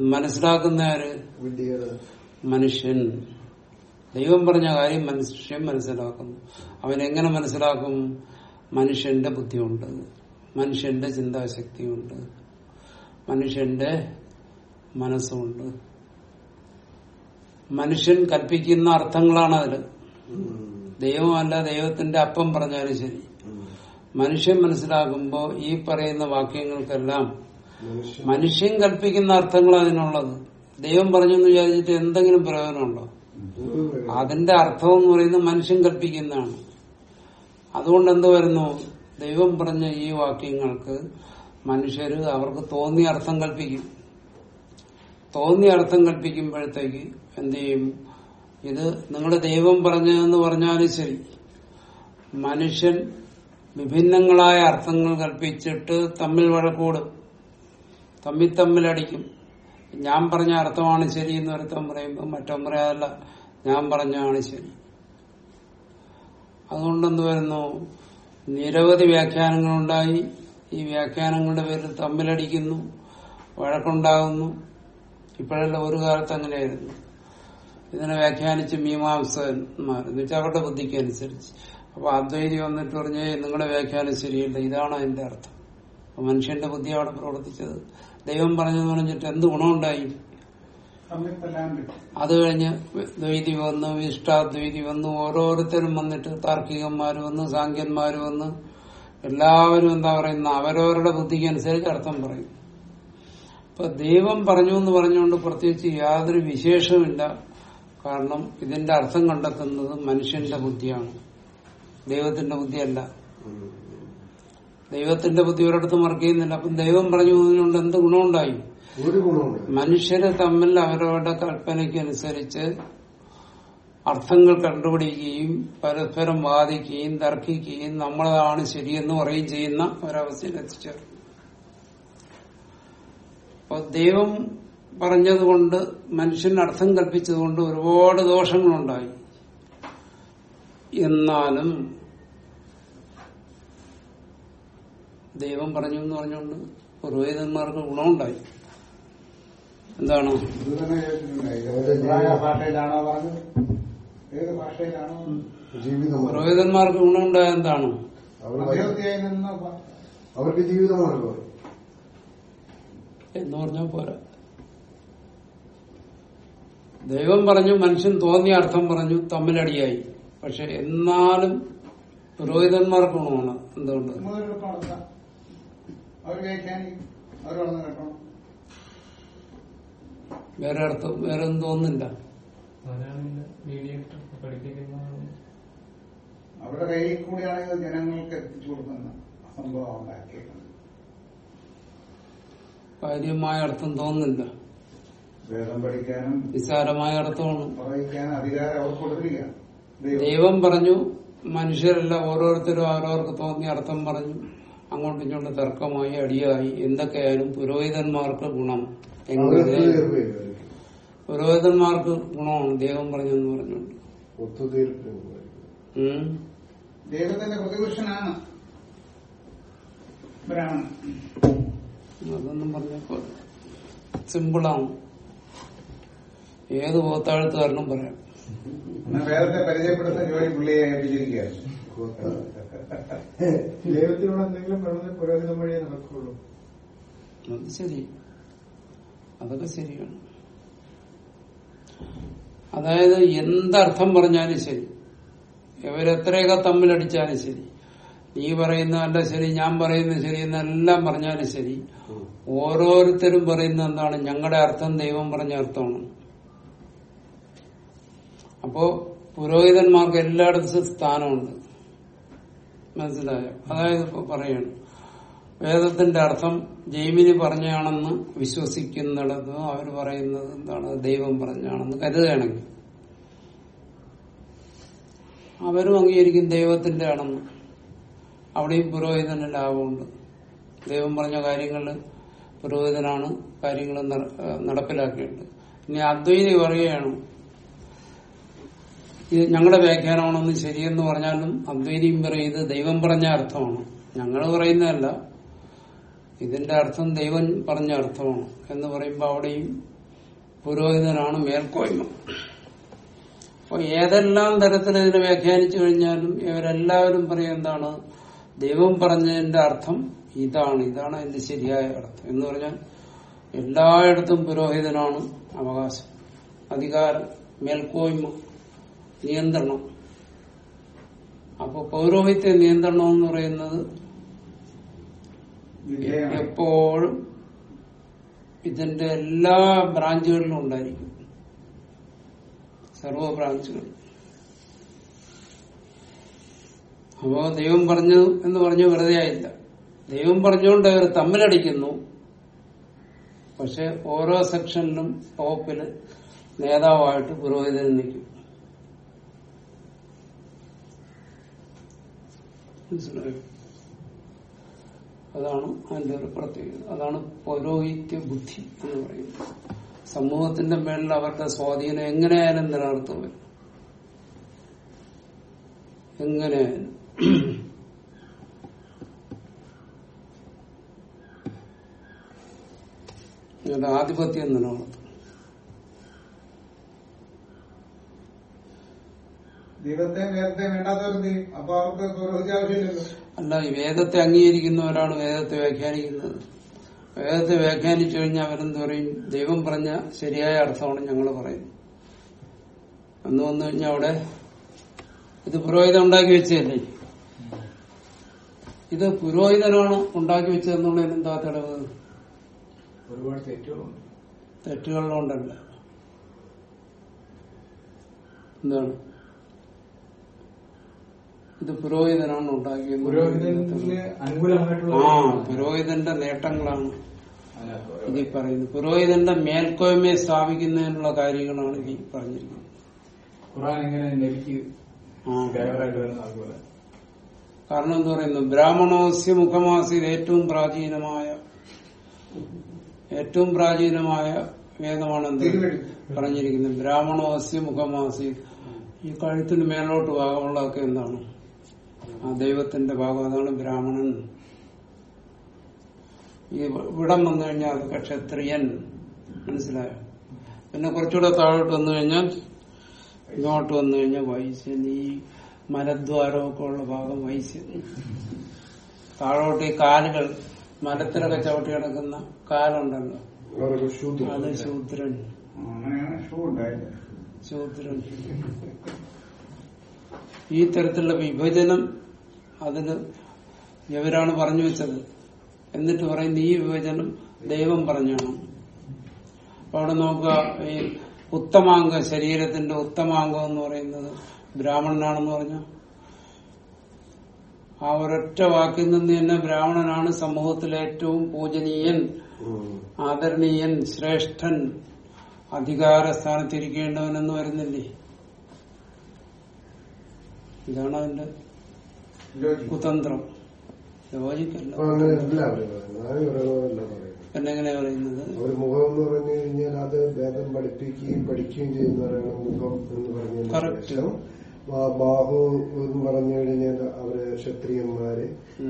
മനസ്സിലാക്കുന്ന ആര് മനുഷ്യൻ. ദൈവം പറഞ്ഞ കാര്യം മനുഷ്യൻ മനസ്സിലാക്കുന്നു. അവൻ എങ്ങനെ മനസ്സിലാക്കും? മനുഷ്യന്റെ ബുദ്ധിയുണ്ട്. മനുഷ്യന്റെ ചിന്താശക്തിയുണ്ട്. മനുഷ്യന്റെ മനസ്സുണ്ട്. മനുഷ്യൻ കൽപ്പിക്കുന്ന അർത്ഥങ്ങളാണ് അതിൽ ദൈവമല്ല ദൈവത്തിന്റെ അപ്പം പറഞ്ഞാലും ശരി. മനുഷ്യൻ മനസ്സിലാകുമ്പോൾ ഈ പറയുന്ന വാക്യങ്ങൾക്കെല്ലാം മനുഷ്യൻ കൽപ്പിക്കുന്ന അർത്ഥങ്ങൾ അതിനുള്ളത്. ദൈവം പറഞ്ഞെന്ന് വിചാരിച്ചിട്ട് എന്തെങ്കിലും പ്രയോജനമുണ്ടോ? അതിന്റെ അർത്ഥം എന്ന് പറയുന്നത് മനുഷ്യൻ കൽപ്പിക്കുന്നതാണ്. അതുകൊണ്ട് എന്ത് വരുന്നു ദൈവം പറഞ്ഞ ഈ വാക്യങ്ങൾക്ക് മനുഷ്യര് അവർക്ക് തോന്നിയ അർത്ഥം കൽപ്പിക്കും. തോന്നിയ അർത്ഥം കൽപ്പിക്കുമ്പോഴത്തേക്ക് എന്ത് ചെയ്യും? ഇത് നിങ്ങളുടെ ദൈവം പറഞ്ഞതെന്ന് പറഞ്ഞാലും ശരി. മനുഷ്യൻ വിഭിന്നങ്ങളായ അർത്ഥങ്ങൾ കൽപ്പിച്ചിട്ട് തമ്മിൽ വഴക്കൂടും. തമ്മിൽ തമ്മിലടിക്കും ഞാൻ പറഞ്ഞ അർത്ഥമാണ് ശരി എന്ന് ഒരുത്തം പറയുമ്പോൾ മറ്റൊന്നും പറയാതല്ല ഞാൻ പറഞ്ഞാണ് ശരി. അതുകൊണ്ട് എന്ത് വരുന്നു നിരവധി വ്യാഖ്യാനങ്ങളുണ്ടായി. ഈ വ്യാഖ്യാനങ്ങളുടെ പേരിൽ തമ്മിലടിക്കുന്നു വഴക്കുണ്ടാകുന്നു. ഇപ്പോഴല്ല ഒരു കാലത്ത് അങ്ങനെയായിരുന്നു. ഇതിനെ വ്യാഖ്യാനിച്ച് മീമാംസന്മാർ എന്ന് വെച്ചാൽ അവരുടെ ബുദ്ധിക്ക് അനുസരിച്ച്. അപ്പൊ അദ്വൈതി വന്നിട്ട് പറഞ്ഞേ നിങ്ങളുടെ വ്യാഖ്യാനം ശരിയല്ല. ഇതാണ് അതിന്റെ അർത്ഥം. മനുഷ്യന്റെ ബുദ്ധി അവിടെ പ്രവർത്തിച്ചത്. ദൈവം പറഞ്ഞെന്ന് പറഞ്ഞിട്ട് എന്ത് ഗുണമുണ്ടായി? അത് കഴിഞ്ഞ് ദ്വൈതി വന്നു ഇഷ്ടാദ്വൈതി വന്നു ഓരോരുത്തരും വന്നിട്ട് താർക്കികന്മാര് വന്നു സാഖ്യന്മാര് വന്ന്. എല്ലാവരും എന്താ പറയുന്ന അവരവരുടെ ബുദ്ധിക്ക് അനുസരിച്ച് അർത്ഥം പറയും. അപ്പൊ ദൈവം പറഞ്ഞു എന്ന് പറഞ്ഞുകൊണ്ട് പ്രത്യേകിച്ച് യാതൊരു വിശേഷവുമില്ല. കാരണം ഇതിന്റെ അർത്ഥം കണ്ടെത്തുന്നത് മനുഷ്യന്റെ ബുദ്ധിയാണ്. ദൈവത്തിന്റെ ബുദ്ധിയല്ല. ദൈവത്തിന്റെ ബുദ്ധി ഒരിടത്ത് മറക്കുന്നില്ല അപ്പം ദൈവം പറഞ്ഞു എന്നതുകൊണ്ട് എന്ത് ഗുണമുണ്ടായി? മനുഷ്യര് തമ്മിൽ അവരവരുടെ കൽപ്പനയ്ക്ക് അനുസരിച്ച് അർത്ഥങ്ങൾ കണ്ടുപിടിക്കുകയും പരസ്പരം വാദിക്കുകയും തർക്കിക്കുകയും നമ്മളതാണ് ശരിയെന്ന് പറയുകയും ചെയ്യുന്ന ഒരവസ്ഥയിൽ എത്തിച്ചേർന്നു. അപ്പൊ ദൈവം പറഞ്ഞതുകൊണ്ട് മനുഷ്യന് അർത്ഥം കൽപ്പിച്ചതുകൊണ്ട് ഒരുപാട് ദോഷങ്ങളുണ്ടായി. എന്നാലും ദൈവം പറഞ്ഞു എന്ന് പറഞ്ഞുകൊണ്ട് പുരോഹിതന്മാർക്ക് ഗുണമുണ്ടായി. ജീവിതമാണ് പുരോഹിതന്മാർക്ക് ഗുണമുണ്ടായ എന്താണ്? അവർക്ക് ജീവിതമാണല്ലോ എന്ന് പറഞ്ഞാൽ പോരാ. ദൈവം പറഞ്ഞു മനുഷ്യൻ തോന്നിയ അർത്ഥം പറഞ്ഞു തമ്മിലടിയായി. പക്ഷെ എന്നാലും പുരോഹിതന്മാർക്ക് ഗുണമാണ്. എന്തുകൊണ്ട് മുതലെടുപ്പ് നടത്താം അവർ വ്യാഖ്യാനിക്കും അവർ വളർന്നു കേൾക്കണം വേറെ അർത്ഥം വേറെ ഒന്നും തോന്നുന്നില്ല. അവരുടെ കയ്യിൽ കൂടിയാണ് ജനങ്ങൾക്ക് എത്തിച്ചു കൊടുക്കുന്ന സംഭവം ഉണ്ടാക്കിയേക്കുന്നത്. കാര്യമായ അർത്ഥം തോന്നുന്നില്ല. വേദം പഠിക്കാനും നിസ്സാരമായ അർത്ഥമാണ്. പറയിക്കാനും അധികാരം അവർക്ക് കൊടുത്തിരിക്കുക ദൈവം പറഞ്ഞു മനുഷ്യരെല്ലാം ഓരോരുത്തരും അവരവർക്ക് തോന്നിയ അർത്ഥം പറഞ്ഞു. അങ്ങോട്ടും ഇങ്ങോട്ടും തർക്കമായി അടിയായി. എന്തൊക്കെയായാലും പുരോഹിതന്മാർക്ക് ഗുണം. എങ്ങനെ? പുരോഹിതന്മാർക്ക് ഗുണമാണ്. ദേവം പറഞ്ഞെന്ന് പറഞ്ഞുകൊണ്ട്. ഒത്തുതീർപ്പ്. ദൈവത്തിന്റെ പ്രതിപുരുഷനാണ് ബ്രാഹ്മണൻ. അതൊന്നും പറഞ്ഞപ്പോ സിമ്പിളാണ്. ഏത് പോത്താഴത്തുകാരനും പറയാം. വേദത്തെ പരിചയപ്പെടുത്താൻ ജോലി പുള്ളിയെ ഏൽപ്പിച്ചിരിക്കുകയാണ് ദൈവത്തിനോട് എന്തെങ്കിലും വേണമെങ്കിൽ പുരോഹിതം വഴിയേ നടക്കുള്ളൂ. അത് ശരി. അതൊക്കെ ശരിയാണ്. അതായത് എന്തർത്ഥം പറഞ്ഞാലും ശരി. ഇവരെത്രയൊക്കെ തമ്മിലടിച്ചാലും ശരി. നീ പറയുന്നതല്ല ശരി ഞാൻ പറയുന്നത് ശരി എന്നെല്ലാം പറഞ്ഞാലും ശരി. ഓരോരുത്തരും പറയുന്ന എന്താണ്? ഞങ്ങളുടെ അർത്ഥം ദൈവം പറഞ്ഞ അർത്ഥമാണ്. അപ്പോ പുരോഹിതന്മാർക്ക് എല്ലായിടത്തും സ്ഥാനമുണ്ട്. മനസ്സിലായോ? അതായത് ഇപ്പൊ പറയാണ്. വേദത്തിന്റെ അർത്ഥം ജൈമിനി പറഞ്ഞാണെന്ന് വിശ്വസിക്കുന്നിടത്ത് അവർ പറയുന്നത് എന്താണ്? ദൈവം പറഞ്ഞാണെന്ന് കരുതുകയാണെങ്കിൽ. അവരും അംഗീകരിക്കും ദൈവത്തിന്റെ ആണെന്ന്. അവിടെയും പുരോഹിതന് ലാഭമുണ്ട്. ദൈവം പറഞ്ഞ കാര്യങ്ങൾ പുരോഹിതനാണ് കാര്യങ്ങൾ നടപ്പിലാക്കിയിട്ട് ഇനി അദ്വൈതി പറയുകയാണ് ഇത് ഞങ്ങളുടെ വ്യാഖ്യാനമാണെന്ന് ശരിയെന്ന് പറഞ്ഞാലും അദ്വൈതിയും പറയും ഇത് ദൈവം പറഞ്ഞ അർത്ഥമാണ്. ഞങ്ങൾ പറയുന്നതല്ല ഇതിന്റെ അർത്ഥം ദൈവൻ പറഞ്ഞ അർത്ഥമാണ് എന്ന് പറയുമ്പോൾ അവിടെയും പുരോഹിതനാണ് മേൽക്കോയ്മ. അപ്പൊ ഏതെല്ലാം തരത്തിൽ ഇതിനെ വ്യാഖ്യാനിച്ചു കഴിഞ്ഞാലും ഇവരെല്ലാവരും പറയും എന്താണ്? ദൈവം പറഞ്ഞതിന്റെ അർത്ഥം ഇതാണ് ഇതാണ് അതിന്റെ ശരിയായ അർത്ഥം എന്ന് പറഞ്ഞാൽ എല്ലായിടത്തും പുരോഹിതനാണ് അവകാശം. അധികാരം മേൽക്കോയ്മ നിയന്ത്രണം. അപ്പൊ പൗരോഹിത്യ നിയന്ത്രണം എന്ന് പറയുന്നത് എപ്പോഴും ഇതിന്റെ എല്ലാ ബ്രാഞ്ചുകളിലും ഉണ്ടായിരിക്കും. സർവ ബ്രാഞ്ചുകൾ. അപ്പോ ദൈവം പറഞ്ഞു എന്ന് പറഞ്ഞു വെറുതെ ആയില്ല. ദൈവം പറഞ്ഞുകൊണ്ട് അവർ തമ്മിലടിക്കുന്നു. പക്ഷെ ഓരോ സെക്ഷനിലും ടോപ്പിൽ നേതാവായിട്ട് പുരോഹിതൻ നിൽക്കും. മനസ്സിലായോ? അതാണ് അതിന്റെ ഒരു പ്രത്യേകത. അതാണ് പൗരോഹിത്യ ബുദ്ധി എന്ന് പറയുന്നത്. സമൂഹത്തിന്റെ മേളിൽ അവരുടെ സ്വാധീനം എങ്ങനെയായാലും നിലനിർത്തും വരും എങ്ങനെയായാലും. ആധിപത്യം നിലനിർത്തും. ദൈവത്തെ നേരത്തെ വേണ്ടാത്തവർ അപ്പൊ അവർക്ക് പുരോഹിത ആവശ്യമില്ലല്ലോ. അല്ല ഈ വേദത്തെ അംഗീകരിക്കുന്നവരാണ് വേദത്തെ വ്യാഖ്യാനിക്കുന്നത്. വേദത്തെ വ്യാഖ്യാനിച്ചു കഴിഞ്ഞാൽ അവരെന്ത് പറയും? ദൈവം പറഞ്ഞ ശരിയായ അർത്ഥമാണ് ഞങ്ങൾ പറയുന്നത്. എന്ന് വന്നു കഴിഞ്ഞാൽ അവിടെ ഇത് പുരോഹിതം ഉണ്ടാക്കി വെച്ചതല്ലേ? ഇത് പുരോഹിതനാണ് ഉണ്ടാക്കി വെച്ചതെന്നുള്ളതിന് എന്താ തെളിവ്? ഒരുപാട് തെറ്റുകളുണ്ട്. തെറ്റുകളിലുണ്ടല്ല എന്താണ്? ഇത് പുരോഹിതനാണ് ഉണ്ടാക്കിയത്. ആ പുരോഹിതന്റെ നേട്ടങ്ങളാണ് ഇതിൽ പറയുന്നത്. പുരോഹിതന്റെ മേൽക്കോയ്മയെ സ്ഥാപിക്കുന്നതിനുള്ള കാര്യങ്ങളാണ് ഇതിൽ പറഞ്ഞിരിക്കുന്നത്. കാരണം എന്ന് പറയുന്നു ബ്രാഹ്മണോസ്യ മുഖമാസിൽ ഏറ്റവും പ്രാചീനമായ ഏറ്റവും പ്രാചീനമായ വേദമാണ് എന്ത് പറഞ്ഞിരിക്കുന്നത്? ബ്രാഹ്മണോസ്യ മുഖമാസി ഈ കഴുത്തിന് മേലോട്ട് ഭാഗമുള്ളതൊക്കെ എന്താണ്? ആ ദൈവത്തിന്റെ ഭാഗം അതാണ് ബ്രാഹ്മണൻ. ഈ ഇവിടം വന്നു കഴിഞ്ഞാൽ അത് ക്ഷത്രിയൻ മനസ്സിലായോ? പിന്നെ കുറച്ചുകൂടെ താഴോട്ട് വന്നു കഴിഞ്ഞാൽ ഇങ്ങോട്ട് വന്നു കഴിഞ്ഞാൽ വൈശ്യൻ. ഈ മലദ്വാരമൊക്കെ ഉള്ള ഭാഗം വൈശ്യൻ. താഴോട്ട് ഈ കാലുകൾ മരത്തിലൊക്കെ ചവിട്ടി കിടക്കുന്ന കാലുണ്ടല്ലോ. അത് ശൂദ്രൻ. ശൂദ്രൻ. ഈ തരത്തിലുള്ള വിഭജനം അതിന് ഇവരാണ് പറഞ്ഞു വെച്ചത്. എന്നിട്ട് പറയുന്ന ഈ വിഭജനം ദൈവം പറഞ്ഞാണ്. അപ്പൊ അവിടെ നോക്കുക ഈ ഉത്തമാംഗ ശരീരത്തിന്റെ ഉത്തമാംഗം എന്ന് പറയുന്നത് ബ്രാഹ്മണനാണെന്ന് പറഞ്ഞു? ആ ഒരൊറ്റ വാക്കിൽ നിന്ന് തന്നെ ബ്രാഹ്മണനാണ് സമൂഹത്തിലെ ഏറ്റവും പൂജനീയൻ ആദരണീയൻ ശ്രേഷ്ഠൻ അധികാര സ്ഥാനത്തിരിക്കേണ്ടവനെന്ന് വരുന്നില്ലേ? ഇതാണ് അതിന്റെ കുതന്ത്രം. ലോജിക്കല്ല അവർ പറയുന്നത്. ഒരു മുഖം എന്ന് പറഞ്ഞു കഴിഞ്ഞാൽ അത് വേദം പഠിപ്പിക്കുകയും പഠിക്കുകയും ചെയ്യുന്നവരാണ് മുഖം എന്ന് പറഞ്ഞു ബാഹു എന്ന് പറഞ്ഞു കഴിഞ്ഞാൽ അവർ ക്ഷത്രിയന്മാര്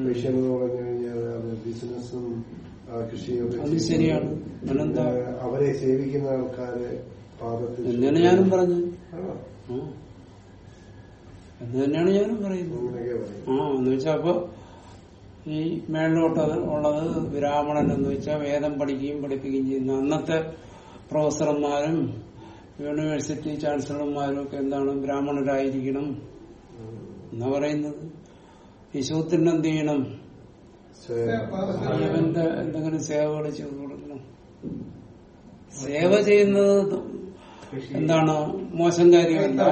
വിഷം എന്ന് പറഞ്ഞു കഴിഞ്ഞാൽ അവർ ബിസിനസ്സും കൃഷിയൊക്കെ ശരിയാണ്. അവരെ സേവിക്കുന്ന ആൾക്കാരെ പാദത്തിൽ ഞാനും പറഞ്ഞു. എന്ന് തന്നെയാണ് ഞാനും പറയുന്നത്. ആ എന്ന് വെച്ചാ അപ്പൊ ഈ മേളിലോട്ട് ഉള്ളത് ബ്രാഹ്മണൻ എന്ന് വെച്ചാൽ വേദം പഠിക്കുകയും പഠിപ്പിക്കുകയും ചെയ്യുന്ന അന്നത്തെ പ്രൊഫസർമാരും യൂണിവേഴ്സിറ്റി ചാൻസലർമാരും ഒക്കെ എന്താണ് ബ്രാഹ്മണരായിരിക്കണം എന്നാ പറയുന്നത്. ഈ ശൂദ്രന് എന്ത് ചെയ്യണം? ജീവന്റെ എന്തെങ്കിലും സേവകൾ ചെയ്തു കൊടുക്കണം. സേവ ചെയ്യുന്നത് എന്താണ്? മോശം കാര്യമല്ല.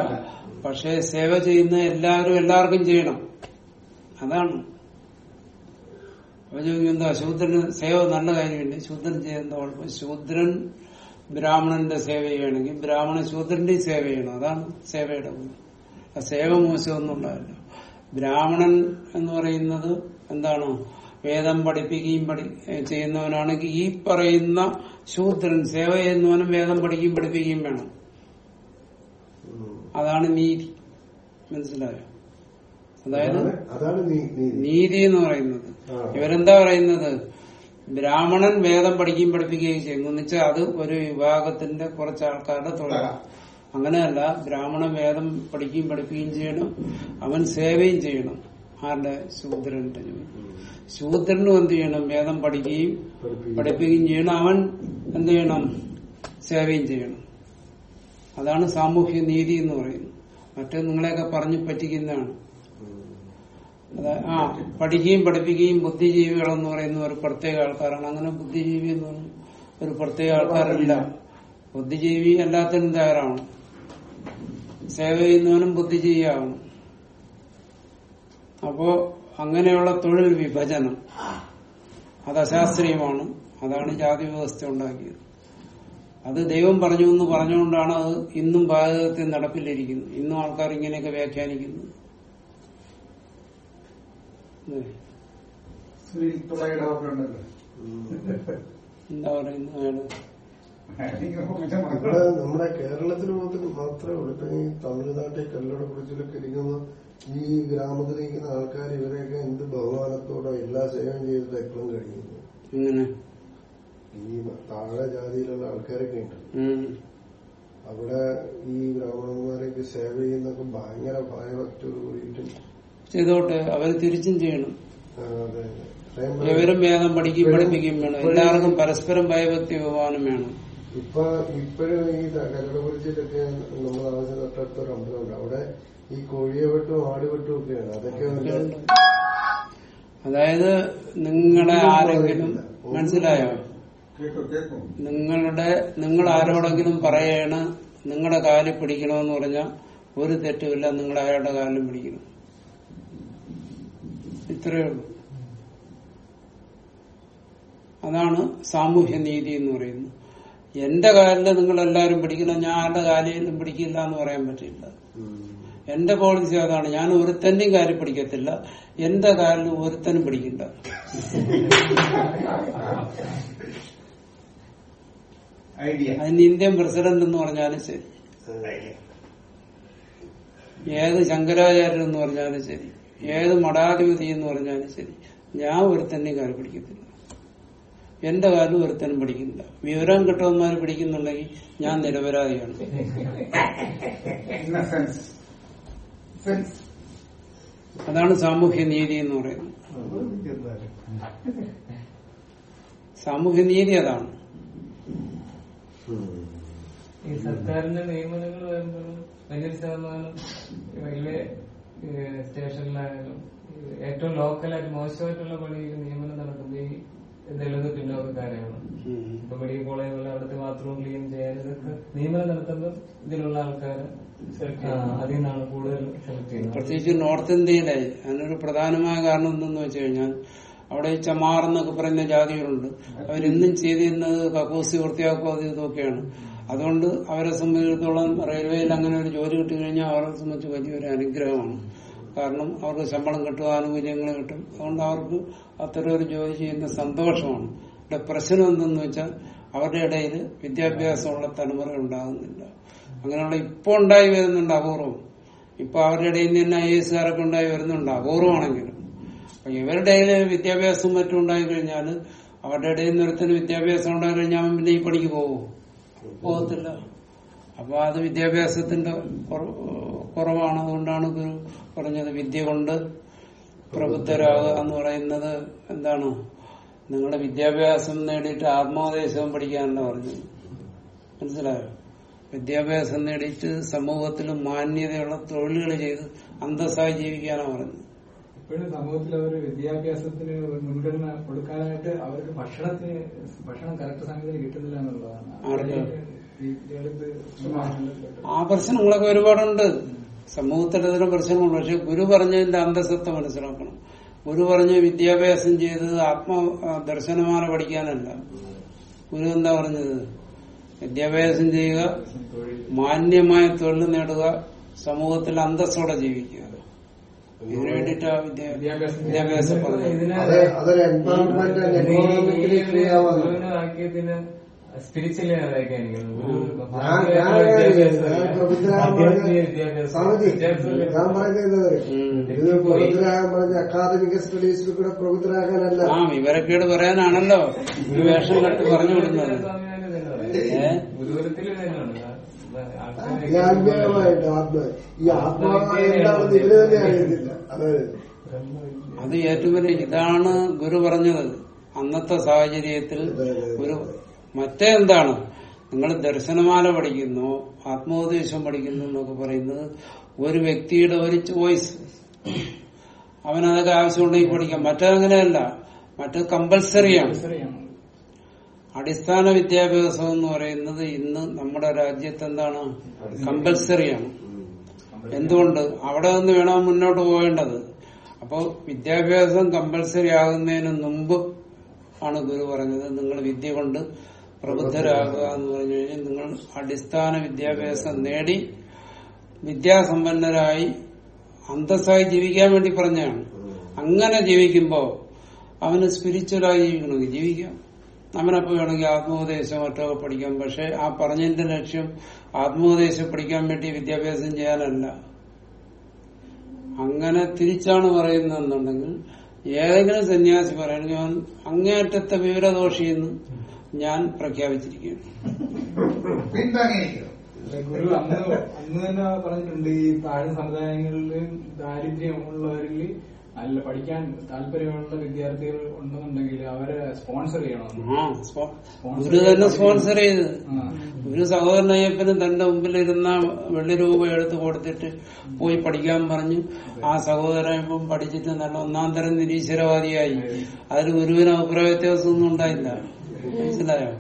പക്ഷെ സേവ ചെയ്യുന്ന എല്ലാവരും എല്ലാവർക്കും ചെയ്യണം. അതാണ്. അപ്പൊ ചോദിക്കും എന്താ ശൂദ്രന് സേവ നല്ല കാര്യമില്ല ശൂദ്രൻ ചെയ്യുന്ന കുഴപ്പം ശൂദ്രൻ ബ്രാഹ്മണന്റെ സേവ ചെയ്യണമെങ്കിൽ ബ്രാഹ്മണൻ ശൂദ്രന്റെയും സേവ ചെയ്യണം. അതാണ് സേവയുടെ ആ സേവ മോശമൊന്നും ഉണ്ടാവില്ല ബ്രാഹ്മണൻ എന്ന് പറയുന്നത് എന്താണ്? വേദം പഠിപ്പിക്കുകയും പഠി ചെയ്യുന്നവനാണെങ്കിൽ ഈ പറയുന്ന ശൂദ്രൻ സേവ ചെയ്യുന്നവനും വേദം പഠിക്കുകയും പഠിപ്പിക്കുകയും വേണം. അതാണ് നീതി. മനസ്സിലായോ? അതായത് നീതി. എന്ന് പറയുന്നത്. ഇവരെന്താ പറയുന്നത്? ബ്രാഹ്മണൻ വേദം പഠിക്കുകയും പഠിപ്പിക്കുകയും ചെയ്യും. എന്ന് വെച്ചാൽ അത് ഒരു വിഭാഗത്തിന്റെ കുറച്ച് ആൾക്കാരുടെ തൊഴിലാണ് അങ്ങനെയല്ല ബ്രാഹ്മണൻ വേദം പഠിക്കുകയും പഠിപ്പിക്കുകയും ചെയ്യണം. അവൻ സേവയും ചെയ്യണം. ആരുടെ? ശൂദ്രന്റെ ശൂദ്രനും എന്ത് ചെയ്യണം? വേദം പഠിക്കുകയും പഠിപ്പിക്കുകയും ചെയ്യണം. അവൻ എന്ത് ചെയ്യണം? സേവയും ചെയ്യണം. അതാണ് സാമൂഹ്യ നീതി എന്ന് പറയുന്നത്. മറ്റേ നിങ്ങളെയൊക്കെ പറഞ്ഞു പറ്റിക്കുന്നതാണ്. ആ പഠിക്കുകയും പഠിപ്പിക്കുകയും ബുദ്ധിജീവികൾ എന്ന് പറയുന്ന ഒരു പ്രത്യേക ആൾക്കാരാണ്. അങ്ങനെ ബുദ്ധിജീവി എന്ന് പറഞ്ഞു ഒരു പ്രത്യേക ആൾക്കാരല്ല. ബുദ്ധിജീവി എല്ലാത്തിനും തയ്യാറാവണം. സേവ ചെയ്യുന്നവനും ബുദ്ധിജീവിയാവണം. അപ്പോ അങ്ങനെയുള്ള തൊഴിൽ വിഭജനം. അത് അശാസ്ത്രീയമാണ്. അതാണ് ജാതി വ്യവസ്ഥ ഉണ്ടാക്കിയത്. അത് ദൈവം പറഞ്ഞു എന്ന് പറഞ്ഞുകൊണ്ടാണ് അത് ഇന്നും ഭാരതത്തെ നടപ്പിലിരിക്കുന്നത് ഇന്നും ആൾക്കാർ ഇങ്ങനെയൊക്കെ വ്യാഖ്യാനിക്കുന്നു. എന്താ പറയുന്നത് അയാൾ നമ്മുടെ കേരളത്തിൽ മാത്രം മാത്രമേ ഉള്ളൂ. ഇപ്പൊ ഈ തമിഴ്നാട്ടിൽ കല്ലട കുറിച്ചിലൊക്കെ ഇരിക്കുന്ന ഈ ഗ്രാമത്തിലിരിക്കുന്ന ആൾക്കാർ ഇവരെയൊക്കെ എന്ത് ബഹുമാനത്തോടെ എല്ലാ സേവനം ചെയ്തിട്ട് എപ്പോഴും കഴിയുന്നു. ഈ താഴെ ജാതിയിലുള്ള ആൾക്കാരൊക്കെ ഉണ്ട്. അവിടെ ഈ ബ്രാഹ്മണന്മാരൊക്കെ സേവ ചെയ്യുന്നൊക്കെ ഭയങ്കര ഭയഭക്തിയോട് കൂടിയിട്ടും. ചെയ്തോട്ടെ അവർ തിരിച്ചും ചെയ്യണം. ഇവരും വേദം പഠിക്കുകയും പഠിപ്പിക്കുകയും വേണം. എല്ലാവർക്കും പരസ്പരം ഭയഭക്തി ബഹുമാനം വേണം. ഇപ്പൊ ഇപ്പോഴും ഈ കല്ലടകുറിച്ചിലൊക്കെ നമ്മൾ ആവശ്യം തൊട്ടടുത്ത ഒരു അമ്പലമുണ്ട്. അവിടെ ഈ കോഴിയെ കോഴിയെവെട്ടും ആടുവെട്ടും ഒക്കെയാണ്. അതൊക്കെ അതായത് നിങ്ങളെ ആരെങ്കിലും മനസ്സിലായോ? നിങ്ങളുടെ നിങ്ങൾ ആരോടെങ്കിലും പറയാണ് നിങ്ങളുടെ കാലിൽ പിടിക്കണമെന്ന് പറഞ്ഞാൽ ഒരു തെറ്റുമില്ല നിങ്ങൾ അയാളുടെ കാലിലും പിടിക്കണം. ഇത്രയേ ഉള്ളൂ. അതാണ് സാമൂഹ്യ നീതി എന്ന് പറയുന്നത്. എന്റെ കാലിൽ നിങ്ങൾ എല്ലാവരും പിടിക്കണം ഞാൻ ആരുടെ കാലിലും പിടിക്കില്ല എന്ന് പറയാൻ പറ്റില്ല. എന്റെ പോളിസി അതാണ് ഞാൻ ഒരുത്തന്റെയും കാര്യം പിടിക്കത്തില്ല എന്റെ കാലിൽ ഒരുത്തനും പിടിക്കില്ല. ഐഡിയ. അതിന് ഇന്ത്യൻ പ്രസിഡന്റ് എന്ന് പറഞ്ഞാലും ശരി. ഏത് ശങ്കരാചാര്യൻ എന്ന് പറഞ്ഞാലും ശരി. ഏത് മഠാധിപതി എന്ന് പറഞ്ഞാലും ശരി. ഞാൻ ഒരുത്തന്നെ കാര്യം പിടിക്കത്തില്ല എന്റെ കാലം ഒരുത്തനും പഠിക്കുന്നില്ല. വിവരം കിട്ടവന്മാർ പഠിക്കുന്നുണ്ടെങ്കിൽ ഞാൻ നിരപരാധിയാണ്. അതാണ് സാമൂഹ്യ നീതി എന്ന് പറയുന്നത്. സാമൂഹ്യ നീതി അതാണ്. ഈ സർക്കാരിന്റെ നിയമനങ്ങൾ വരുമ്പോഴും വലിയൊരു ശതമാനം റെയിൽവേ സ്റ്റേഷനിലായാലും ഏറ്റവും ലോക്കലായിട്ട് മോശമായിട്ടുള്ള പണിയിൽ നിയമനം നടക്കുന്നത് ഈ ദളിത് പിന്നോക്കക്കാരെയാണ്. ഇപ്പൊ മെഡിക്കൽ കോളേജ് പോലെ അവിടുത്തെ ബാത്റൂം ക്ലീൻ ചെയ്യാൻ ഇതൊക്കെ നിയമനം നടത്തുമ്പോൾ ഇതിലുള്ള ആൾക്കാർ അതിൽ നിന്നാണ് കൂടുതൽ സെലക്ട് ചെയ്യുന്നത്. പ്രത്യേകിച്ച് നോർത്ത് ഇന്ത്യയിലെ അതിനൊരു പ്രധാനമായ കാരണം എന്തെന്ന് വെച്ച് കഴിഞ്ഞാൽ അവിടെ ചമാർ എന്നൊക്കെ പറയുന്ന ജാതികളുണ്ട്. അവരിന്നും ചെയ്തിരുന്നത് കക്കൂസി വൃത്തിയാക്കുക അത് ഇതൊക്കെയാണ്. അതുകൊണ്ട് അവരെ സംബന്ധിച്ചിടത്തോളം റെയിൽവേയിൽ അങ്ങനെ ഒരു ജോലി കിട്ടിക്കഴിഞ്ഞാൽ അവരെ സംബന്ധിച്ച് വലിയൊരു അനുഗ്രഹമാണ്. കാരണം അവർക്ക് ശമ്പളം കിട്ടും ആനുകൂല്യങ്ങൾ കിട്ടും. അതുകൊണ്ട് അവർക്ക് അത്തരം ഒരു ജോലി ചെയ്യുന്ന സന്തോഷമാണ്. ഇവിടെ പ്രശ്നം എന്തെന്ന് വെച്ചാൽ അവരുടെ ഇടയിൽ വിദ്യാഭ്യാസമുള്ള തലമുറ ഉണ്ടാകുന്നില്ല. അങ്ങനെയുള്ള ഇപ്പൊ ഉണ്ടായി വരുന്നുണ്ട് അപൂർവം. ഇപ്പൊ അവരുടെ ഇടയിൽ നിന്ന് ഐ എസ് കാരൊക്കെ ഉണ്ടായി വരുന്നുണ്ട് അപൂർവമാണെങ്കിലും. അപ്പൊ ഇവരുടെ ഇടയിൽ വിദ്യാഭ്യാസം മറ്റും ഉണ്ടായി കഴിഞ്ഞാൽ അവരുടെ ഇടയിൽ നിന്ന് വിദ്യാഭ്യാസം ഉണ്ടായി കഴിഞ്ഞാൽ പിന്നെ ഈ പണിക്ക് പോകും പോകത്തില്ല അപ്പൊ അത് വിദ്യാഭ്യാസത്തിന്റെ കുറ- കുറവാണ്. അതുകൊണ്ടാണ് ഗുരു പറഞ്ഞത് വിദ്യ കൊണ്ട് പ്രബുദ്ധരാകുക എന്ന് പറയുന്നത് എന്താണ്? നിങ്ങളുടെ വിദ്യാഭ്യാസം നേടിയിട്ട് ആത്മോപദേശവും പഠിക്കാനല്ല പറഞ്ഞു മനസ്സിലായോ? വിദ്യാഭ്യാസം നേടിയിട്ട് സമൂഹത്തിൽ മാന്യതയുള്ള തൊഴിലുകൾ ചെയ്ത് അന്തസ്സായി ജീവിക്കാനാണ് പറഞ്ഞത്. ഇപ്പോഴും സമൂഹത്തിൽ അവർ വിദ്യാഭ്യാസത്തിന് മുൻഗണന കൊടുക്കാനായിട്ട് അവർക്ക് ഭക്ഷണത്തിന് ഭക്ഷണം കറക്റ്റ് സമയത്തിന് കിട്ടുന്നില്ല എന്നുള്ളതാണ്. ആ പ്രശ്നങ്ങളൊക്കെ ഒരുപാടുണ്ട്. സമൂഹത്തിന്റെ പ്രശ്നങ്ങളുണ്ട്. പക്ഷെ ഗുരു പറഞ്ഞതിന്റെ അന്തസ്സത്തെ മനസ്സിലാക്കണം. ഗുരു പറഞ്ഞ് വിദ്യാഭ്യാസം ചെയ്തത് ആത്മ ആ, ദർശനമാല പഠിക്കാനല്ല. ഗുരു എന്താ പറഞ്ഞത്? വിദ്യാഭ്യാസം ചെയ്യുക മാന്യമായ തൊഴിൽ നേടുക സമൂഹത്തിൽ അന്തസ്സോടെ ജീവിക്കുക. ഇതിനു വിദ്യാഭ്യാസം ആക്കിയതിന് സ്പിരിച്വലി ഞാൻ പറയുന്നത് ഇത് പ്രബുദ്ധരാകാൻ പറഞ്ഞ അക്കാദമിക സ്റ്റഡീസിൽ കൂടെ പ്രബുദ്ധരാകാനല്ല. ഇവരൊക്കെ വിവരക്കേട് പറയാനാണല്ലോ. ഈ വേഷം കട്ട് പറഞ്ഞു വിടുന്നത്. ഏ? ഈ ആത്മീയമായിട്ട് ആത്മ ഈ ആത്മാവ് എന്താണെന്ന് ഇവർ തന്നെ അറിയത്തില്ല അതായത് അത് ഏറ്റവും വലിയ ഇതാണ് ഗുരു പറഞ്ഞത്. അന്നത്തെ സാഹചര്യത്തിൽ ഗുരു മറ്റേ എന്താണ്? നിങ്ങൾ ദർശനമാല പഠിക്കുന്നു ആത്മോപദേശം പഠിക്കുന്നു എന്നൊക്കെ പറയുന്നത് ഒരു വ്യക്തിയുടെ ഒരു ചോയ്സ്. അവനതൊക്കെ ആവശ്യമുണ്ടെങ്കിൽ പഠിക്കാം. മറ്റേ അങ്ങനെയല്ല മറ്റേ കമ്പൽസറിയാണ് അടിസ്ഥാന വിദ്യാഭ്യാസം എന്ന് പറയുന്നത് ഇന്ന് നമ്മുടെ രാജ്യത്ത് എന്താണ് കമ്പൽസറിയാണ്. എന്തുകൊണ്ട്? അവിടെ നിന്ന് വേണം മുന്നോട്ട് പോകേണ്ടത്. അപ്പോൾ വിദ്യാഭ്യാസം കമ്പൽസറി ആകുന്നതിന് മുമ്പ് ആണ് ഗുരു പറഞ്ഞത്. നിങ്ങൾ വിദ്യ കൊണ്ട് പ്രബുദ്ധരാകുക എന്ന് പറഞ്ഞു കഴിഞ്ഞാൽ നിങ്ങൾ അടിസ്ഥാന വിദ്യാഭ്യാസം നേടി വിദ്യാസമ്പന്നരായി അന്തസ്സായി ജീവിക്കാൻ വേണ്ടി പറഞ്ഞാണ്. അങ്ങനെ ജീവിക്കുമ്പോ അവന് സ്പിരിച്വലായി ജീവിക്കണമെങ്കിൽ ജീവിക്കാം. അവനപ്പോ വേണമെങ്കിൽ ആത്മോപദേശം മറ്റൊക്കെ പഠിക്കാം. പക്ഷെ ആ പറഞ്ഞതിന്റെ ലക്ഷ്യം ആത്മോപദേശം പഠിക്കാൻ വേണ്ടി വിദ്യാഭ്യാസം ചെയ്യാനല്ല. അങ്ങനെ തിരിച്ചാണ് പറയുന്നതെന്നുണ്ടെങ്കിൽ ഏതെങ്കിലും സന്യാസി പറയണെങ്കിൽ അവൻ അങ്ങേയറ്റത്തെ വിവരദോഷിയെന്ന് ഞാൻ പ്രഖ്യാപിച്ചിരിക്കുകയാണ് പിന്താങ്ങിയിരിക്കുന്നു ഗുരു അന്ന് അന്ന് തന്നെ പറഞ്ഞിട്ടുണ്ട് ഈ താഴ്ന്ന സമുദായങ്ങളിൽ ദാരിദ്ര്യമുള്ളവരിൽ നല്ല പഠിക്കാൻ താല്പര്യമുള്ള വിദ്യാർത്ഥികൾ ഉണ്ടെന്നുണ്ടെങ്കിൽ അവരെ സ്പോൺസർ ചെയ്യണം ഗുരു തന്നെ സ്പോൺസർ ചെയ്ത്. ഒരു സഹോദരൻ അയ്യപ്പനും തന്റെ മുമ്പിലിരുന്ന വെള്ളി രൂപ എടുത്ത് കൊടുത്തിട്ട് പോയി പഠിക്കാൻ പറഞ്ഞു. ആ സഹോദരൻ ഇപ്പം പഠിച്ചിട്ട് നല്ല ഒന്നാം തരം നിരീശ്വരവാദിയായി. അതിൽ ഗുരുവിന് അഭിപ്രായ വ്യത്യാസമൊന്നും ഉണ്ടായില്ല. മനസ്സിലായോ?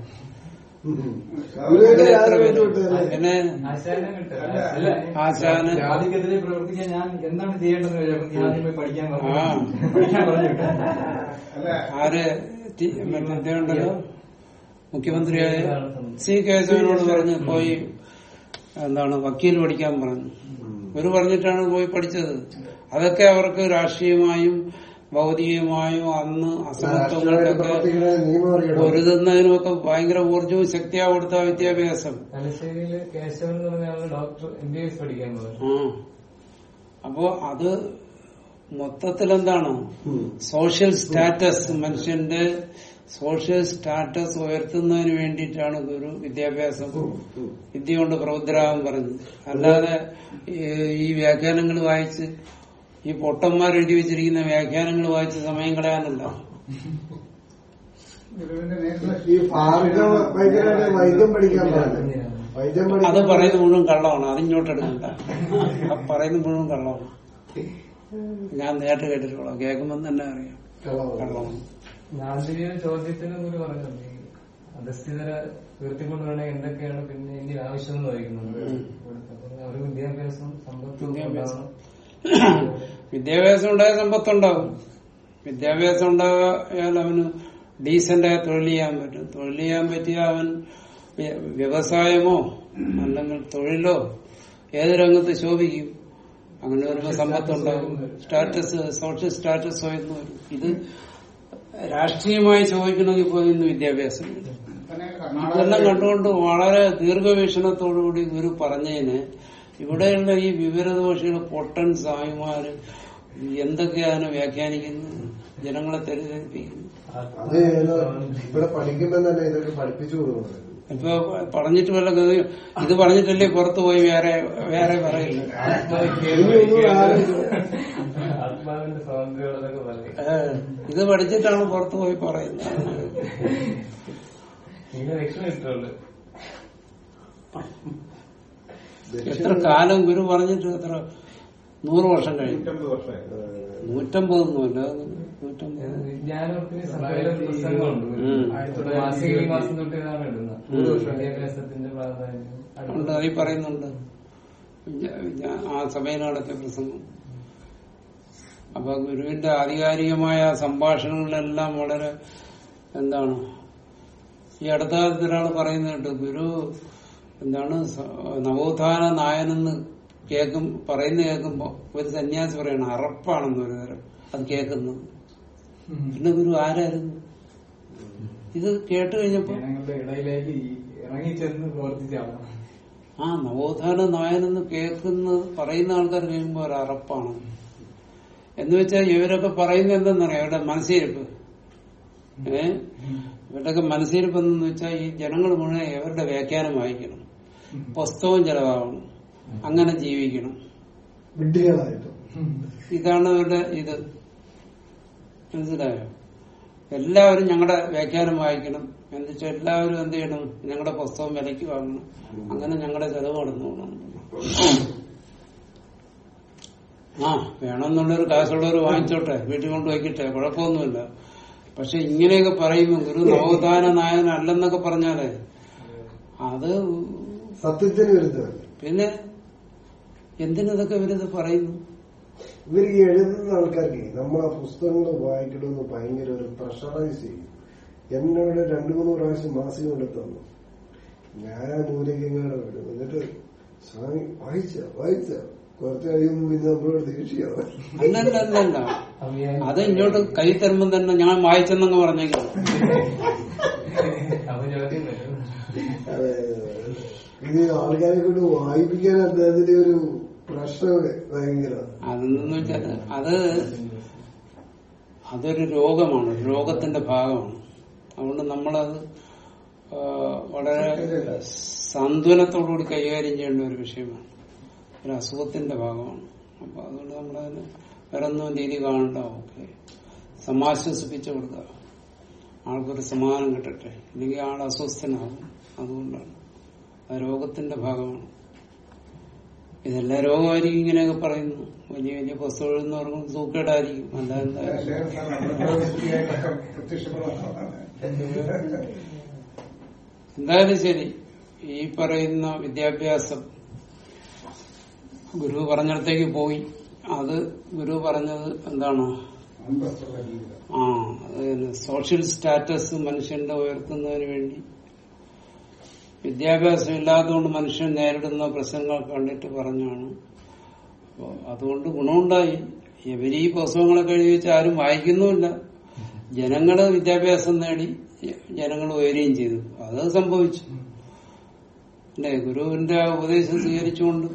അങ്ങനെ ആശാനം ജാതിക്കെതിരെ പ്രവർത്തിക്കാൻ ഞാൻ എന്താണ് ചെയ്യേണ്ടതെന്ന് ചോദിച്ചപ്പോൾ ഞാൻ ആദ്യം പോയി പഠിക്കാൻ പറഞ്ഞു. ആര്? ടി- മറ്റേ ഇദ്ദേഹം ഉണ്ടല്ലോ മുഖ്യമന്ത്രിയായ സി കേശവനോട് പറഞ്ഞ് പോയി എന്താണ് വക്കീൽ പഠിക്കാൻ പറഞ്ഞു. ഒരു പറഞ്ഞിട്ടാണ് പോയി പഠിച്ചത്. അതൊക്കെ അവർക്ക് രാഷ്ട്രീയമായും ഭൗതികമായോ അന്ന് അറിയണം. പൊരുതുന്നതിനുമൊക്കെ ഭയങ്കര ഊർജവും ശക്തിയാ കൊടുത്ത വിദ്യാഭ്യാസം. തലശ്ശേരിയിൽ കേശവൻ എന്ന് പറഞ്ഞ ഡോക്ടർ എം ബി എസ് പഠിക്കാൻ പോയത്. ആ. അപ്പോ അത് മൊത്തത്തിൽ എന്താണ് സോഷ്യൽ സ്റ്റാറ്റസ് മനുഷ്യന്റെ സോഷ്യൽ സ്റ്റാറ്റസ് ഉയർത്തുന്നതിന് വേണ്ടിയിട്ടാണ് ഗുരു വിദ്യാഭ്യാസം വിദ്യ കൊണ്ട് പ്രബുദ്ധരാകാൻ പറഞ്ഞത്. അല്ലാതെ ഈ വ്യാഖ്യാനങ്ങൾ വായിച്ച് ഈ പൊട്ടന്മാർ എഴുതി വെച്ചിരിക്കുന്ന വ്യാഖ്യാനങ്ങൾ വായിച്ച് സമയം കളയാനല്ല. അത് പറയുന്ന പറയുന്നത് മുഴുവൻ കള്ളമാണ്. അതിങ്ങോട്ട് എടുക്കണ്ട. പറയുന്ന പറയുന്നത് മുഴുവൻ കള്ളമാണ്. ഞാൻ നേരിട്ട് കേട്ടിട്ടുള്ള കേൾക്കുമ്പോൾ തന്നെ അറിയാം. കള്ളമാണ്. ചോദ്യത്തിന് കൂടി പറഞ്ഞിട്ടുണ്ട്. അധസ്ഥിതരെ ഉയർത്തിക്കൊണ്ടുവരണമെങ്കിൽ എന്തൊക്കെയാണ് പിന്നെ ഇനി ആവശ്യം എന്ന് അവർ വിദ്യാഭ്യാസം സമ്പത്ത് വിദ്യാഭ്യാസം. വിദ്യാഭ്യാസം ഉണ്ടായ സമ്പത്തുണ്ടാവും. വിദ്യാഭ്യാസം ഉണ്ടായാൽ അവന് ഡീസന്റായ തൊഴിൽ ചെയ്യാൻ പറ്റും. തൊഴിൽ ചെയ്യാൻ പറ്റിയ അവൻ വ്യവസായമോ അല്ലെങ്കിൽ തൊഴിലോ ഏത് രംഗത്ത് ശോഭിക്കും. അങ്ങനെ വരുമ്പോ സമ്പത്തുണ്ടാവും. സ്റ്റാറ്റസ് സോഷ്യൽ സ്റ്റാറ്റസ് ഉയർന്നു വരും ഇത് രാഷ്ട്രീയമായി ശോഭിക്കണമെങ്കിൽ പോലും ഇന്ന് വിദ്യാഭ്യാസം ഇതെല്ലാം കണ്ടുകൊണ്ട് വളരെ ദീർഘവീക്ഷണത്തോടുകൂടി ഗുരു പറഞ്ഞതിന് ഇവിടെയുള്ള ഈ വിവരദോഷികൾ പൊട്ടൻ സ്വാമിമാര് എന്തൊക്കെയാണ് വ്യാഖ്യാനിക്കുന്നത്? ജനങ്ങളെ തെരഞ്ഞെടുപ്പിക്കുന്നു അത് ഇവിടെ പഠിക്കുമ്പോൾ തന്നെ ഇതൊക്കെ പഠിപ്പിച്ചു കൊടുക്കുന്നത് ഇപ്പൊ പറഞ്ഞിട്ട് വല്ല ഇത് പറഞ്ഞിട്ടല്ലേ പുറത്തു പോയി വേറെ വേറെ പറയില്ല. ഇത് പഠിച്ചിട്ടാണ് പുറത്തു പോയി പറയുന്നത്. എത്ര കാലം ഗുരു പറഞ്ഞിട്ട് എത്ര? നൂറ് വർഷം കഴിഞ്ഞു. നൂറ്റമ്പതൊന്നുമല്ല ഉണ്ട് അതിൽ പറയുന്നുണ്ട്. ആ സഭയിൽ നടത്തിയ പ്രസംഗം. അപ്പൊ ഗുരുവിന്റെ ആധികാരികമായ സംഭാഷണങ്ങളിലെല്ലാം വളരെ എന്താണ്? ഈ അടുത്ത കാലത്ത് ഒരാൾ പറയുന്നത് ഗുരു എന്താണ് നവോത്ഥാന നായനെന്ന് കേൾക്കും പറയുന്ന കേൾക്കുമ്പോ ഒരു സന്യാസി പറയണം അറപ്പാണെന്ന് ഒരു തരം. അത് കേൾക്കുന്നത് പിന്നെ ഗുരു ആരായിരുന്നു? ഇത് കേട്ട് കഴിഞ്ഞപ്പോ ഇടയിലേക്ക് ഈ ഇറങ്ങിച്ചെന്ന് പ്രവർത്തിച്ചാണ്. ആ നവോത്ഥാന നായനെന്ന് കേൾക്കുന്നത് പറയുന്ന ആൾക്കാർ കഴിയുമ്പോ ഒരു അറപ്പാണ്. എന്ന് വെച്ചാൽ ഇവരൊക്കെ പറയുന്നത് എന്തെന്നറിയാം? ഇവരുടെ മനസ്സിരിപ്പ്. ഏ? ഇവരുടെയൊക്കെ മനസ്സിരിപ്പ് എന്തെന്ന് വെച്ചാൽ ഈ ജനങ്ങൾ മുഴുവൻ ഇവരുടെ വ്യാഖ്യാനം വായിക്കണം. പുസ്തകവും ചെലവാകണം അങ്ങനെ ജീവിക്കണം. ഇതാണ് അവരുടെ ഇത് മനസ്സിലായോ? എല്ലാവരും ഞങ്ങളുടെ വ്യാഖ്യാനം വായിക്കണം. എന്ന് വെച്ചാൽ എല്ലാവരും എന്ത് ചെയ്യണം? ഞങ്ങളുടെ പുസ്തകം വിലയ്ക്ക് വാങ്ങണം. അങ്ങനെ ഞങ്ങളുടെ ചെലവ് കടന്നു പോകണം. ആ വേണമെന്നുള്ളൊരു കാശുള്ളവർ വാങ്ങിച്ചോട്ടെ. വീട്ടിൽ കൊണ്ട് വയ്ക്കട്ടെ കുഴപ്പമൊന്നുമില്ല. പക്ഷെ ഇങ്ങനെയൊക്കെ പറയുമ്പോൾ ഗുരു നവോത്ഥാന നായകനല്ലെന്നൊക്കെ പറഞ്ഞാലേ അത് സത്യത്തിന് വിരുദ്ധമല്ല പിന്നെ എന്തിനതൊക്കെ ഇവരിത് പറയുന്നു? ഇവർ ഈ എഴുതുന്ന ആൾക്കാർക്ക് നമ്മൾ ആ പുസ്തകങ്ങൾ വായിക്കണമെന്ന് ഭയങ്കര ഒരു പ്രഷറൈസ് ചെയ്യും. എന്നോട് രണ്ടു മൂന്ന് പ്രാവശ്യം മാസിക കൊണ്ട് തന്നു ഞാൻ മൂലികങ്ങളെ വിടും എന്നിട്ട് സ്വാമി വായിച്ച വായിച്ച. കുറച്ച് കഴിയുമ്പോൾ പിന്നെ നമ്മളോട് ദേഷ്യാവും അത് ഇങ്ങോട്ട് കൈ തരുമ്പം തന്നെ ഞാൻ വായിച്ചെന്നങ്ങ് പറഞ്ഞേക്കും [laughs] അപ്പൊ ചോദ്യം വരും അതെ. ഇത് ആൾക്കാരെ കൊണ്ട് വായിപ്പിക്കാൻ അദ്ദേഹത്തിന്റെ ഒരു പ്രശ്നം ഭയങ്കര അതെന്ന് വെച്ചാൽ അത് അതൊരു രോഗമാണ് രോഗത്തിന്റെ ഭാഗമാണ്. അതുകൊണ്ട് നമ്മളത് വളരെ സാന്ത്വനത്തോടുകൂടി കൈകാര്യം ചെയ്യേണ്ട ഒരു വിഷയമാണ്. ഒരു അസുഖത്തിന്റെ ഭാഗമാണ്. അപ്പൊ അതുകൊണ്ട് നമ്മളതിന് വേറൊന്നും രീതി കാണണ്ട ഓക്കെ. സമാശ്വസിപ്പിച്ചു കൊടുക്കുക. ആൾക്കൊരു സമാധാനം കിട്ടട്ടെ. ഇല്ലെങ്കിൽ ആൾ അസ്വസ്ഥനാകും. അതുകൊണ്ടാണ്. ആ രോഗത്തിന്റെ ഭാഗമാണ്. ഇതെല്ലാ രോഗമായിരിക്കും ഇങ്ങനെയൊക്കെ പറയുന്നു. വലിയ വലിയ പുസ്തകം എഴുതുന്നവർക്കും സൂക്കേടായിരിക്കും. അല്ല എന്താ? പ്രത്യക്ഷപ്പെടുന്നതാണ് എന്തായാലും ശരി. ഈ പറയുന്ന വിദ്യാഭ്യാസം ഗുരു പറഞ്ഞിടത്തേക്ക് പോയി. അത് ഗുരു പറഞ്ഞത് എന്താണ്? ആ സോഷ്യൽ സ്റ്റാറ്റസ് മനുഷ്യന്റെ ഉയർത്തുന്നതിന് വേണ്ടി. വിദ്യാഭ്യാസം ഇല്ലാത്തതുകൊണ്ട് മനുഷ്യൻ നേരിടുന്ന പ്രശ്നങ്ങൾ കണ്ടിട്ട് പറഞ്ഞാണ്. അതുകൊണ്ട് ഗുണമുണ്ടായി. ഇവരീ പുസ്തകങ്ങളൊക്കെ എഴുതി വെച്ച് ആരും വായിക്കുന്നുമില്ല. ജനങ്ങൾ വിദ്യാഭ്യാസം നേടി ജനങ്ങൾ ഉയരുകയും ചെയ്തു. അത് സംഭവിച്ചു. അല്ലേ? ഗുരുവിന്റെ ഉപദേശം സ്വീകരിച്ചുകൊണ്ട്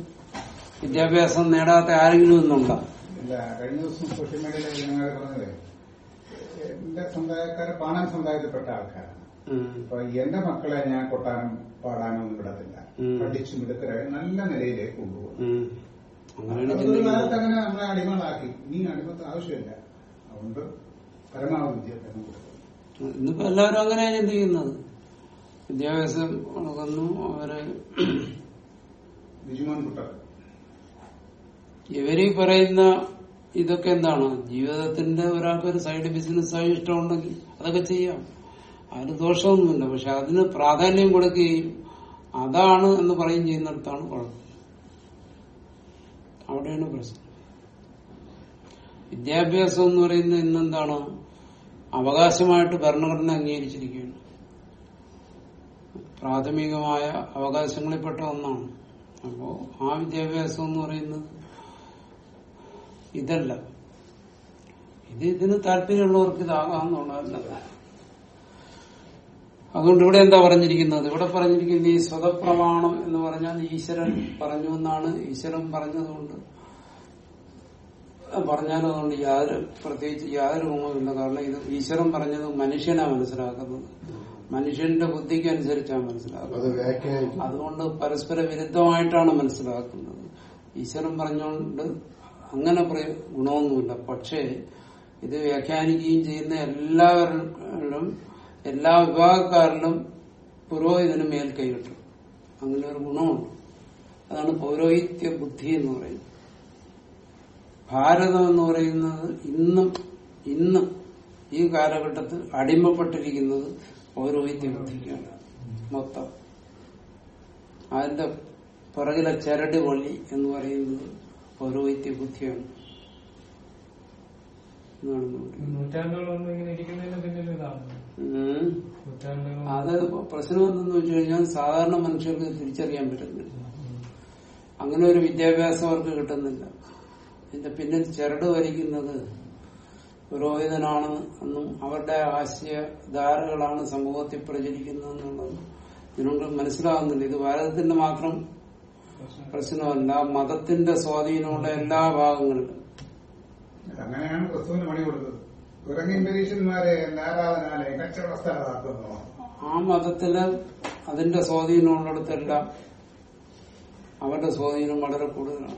വിദ്യാഭ്യാസം നേടാത്ത ആരെങ്കിലും ഇന്നുണ്ടോ കഴിഞ്ഞ ദിവസം സോഷ്യൽ മീഡിയയിൽ ജനങ്ങൾ പറഞ്ഞത് എന്റെ സമുദായക്കാര് പാണൻ സമുദായത്തിൽപ്പെട്ട ആൾക്കാരാണ്. അപ്പൊ എന്റെ മക്കളെ ഞാൻ കൊട്ടാനും പാടാനും വിടത്തില്ല. പഠിച്ചു മിടുക്കരായി നല്ല നിലയിലേക്ക് കൊണ്ടുപോകും. അതൊരു കാലത്ത് അങ്ങനെ നമ്മളെ അടിമകളാക്കി. നീ അടിമത്തെ ആവശ്യമില്ല. അതുകൊണ്ട് പരമാവധി വിദ്യാഭ്യാസം കൊടുക്കും ഇന്നിപ്പോ എല്ലാവരും അങ്ങനെയാണ് ചെയ്യുന്നത്. വിദ്യാഭ്യാസം കൊടുക്കുന്നു അവരെ ബിജുമോൻ കുട്ടർ ഇവർ പറയുന്ന ഇതൊക്കെ എന്താണ്? ജീവിതത്തിന്റെ ഒരാൾക്ക് ഒരു സൈഡ് ബിസിനസ് ആയി ഇഷ്ടമുണ്ടെങ്കിൽ അതൊക്കെ ചെയ്യാം. അതിന് ദോഷമൊന്നുമില്ല. പക്ഷെ അതിന് പ്രാധാന്യം കൊടുക്കുകയും അതാണ് എന്ന് പറയും ചെയ്യുന്നിടത്താണ് കുഴപ്പം. അവിടെയാണ് പ്രശ്നം. വിദ്യാഭ്യാസം എന്ന് പറയുന്നത് ഇന്നെന്താണ്? അവകാശമായിട്ട് ഭരണഘടന അംഗീകരിച്ചിരിക്കുകയാണ്. പ്രാഥമികമായ അവകാശങ്ങളിൽപ്പെട്ട ഒന്നാണ്. അപ്പോ ആ വിദ്യാഭ്യാസം എന്ന് പറയുന്നത് ഇതല്ല. ഇത് ഇതിന് താല്പര്യമുള്ളവർക്ക് ഇതാകാമെന്നുള്ളതല്ല അതുകൊണ്ട് ഇവിടെ എന്താ പറഞ്ഞിരിക്കുന്നത്? ഇവിടെ പറഞ്ഞിരിക്കുന്നത് ഈ സ്വതപ്രമാണം എന്ന് പറഞ്ഞാൽ ഈശ്വരൻ പറഞ്ഞു എന്നാണ് ഈശ്വരൻ പറഞ്ഞതുകൊണ്ട്. പറഞ്ഞാലും അതുകൊണ്ട് യാതൊരു പ്രത്യേകിച്ച് യാതൊരു ഗുണവുമില്ല. കാരണം ഇത് ഈശ്വരൻ പറഞ്ഞത് മനുഷ്യനാ മനസ്സിലാക്കുന്നത്. മനുഷ്യന്റെ ബുദ്ധിക്ക് അനുസരിച്ചാണ് മനസ്സിലാക്കുന്നത്. അതുകൊണ്ട് പരസ്പര വിരുദ്ധമായിട്ടാണ് മനസ്സിലാക്കുന്നത്. ഈശ്വരൻ പറഞ്ഞുകൊണ്ട് അങ്ങനെ ഗുണമൊന്നുമില്ല. പക്ഷേ ഇത് വ്യാഖ്യാനിക്കുകയും ചെയ്യുന്ന എല്ലാവരിലും എല്ലാ വിഭാഗക്കാരനും പുരോഹിതന് മേൽക്കൈ കിട്ടും അങ്ങനെ ഒരു ഗുണമുണ്ട്. അതാണ് പൗരോഹിത്യ ബുദ്ധി എന്ന് പറയുന്നത്. ഭാരതം എന്ന് പറയുന്നത് ഇന്നും ഇന്ന് ഈ കാലഘട്ടത്തിൽ അടിമപ്പെട്ടിരിക്കുന്നത് പൗരോഹിത്യ ബുദ്ധിക്കാണ്. മൊത്തം. അതിന്റെ പുറകിലെ ചരട് വള്ളി എന്ന് പറയുന്നത് പൗരോഹിത്യ ബുദ്ധിയാണ്. നൂറ്റാണ്ടുകളൊന്നും ഇങ്ങനെ ഇരിക്കുന്നതിന് പിന്നിൽ ഇതാണ്. അത് പ്രശ്നം എന്തെന്ന് വെച്ച് കഴിഞ്ഞാൽ സാധാരണ മനുഷ്യർക്ക് തിരിച്ചറിയാൻ പറ്റുന്നില്ല അങ്ങനെ ഒരു വിദ്യാഭ്യാസം അവർക്ക് കിട്ടുന്നില്ല. ഇതിന്റെ പിന്നിൽ ചിരട് വലിക്കുന്നത് പുരോഹിതനാണ് എന്നും അവരുടെ ആശയധാരകളാണ് സമൂഹത്തിൽ പ്രചരിക്കുന്നതെന്നുള്ളത് ഇതിനോട് മനസ്സിലാകുന്നില്ല ഇത് ഭാരതത്തിന്റെ മാത്രം പ്രശ്നമല്ല മതത്തിന്റെ സ്വാധീനമുള്ള എല്ലാ ഭാഗങ്ങളിലും. അങ്ങനെയാണ് ക്രിസ്തുവിന് പണി കൊടുത്തത്. ആ മതത്തിൽ അതിന്റെ സ്വാധീനമുള്ളിടത്തെല്ലാം അവരുടെ സ്വാധീനം വളരെ കൂടുതലാണ്.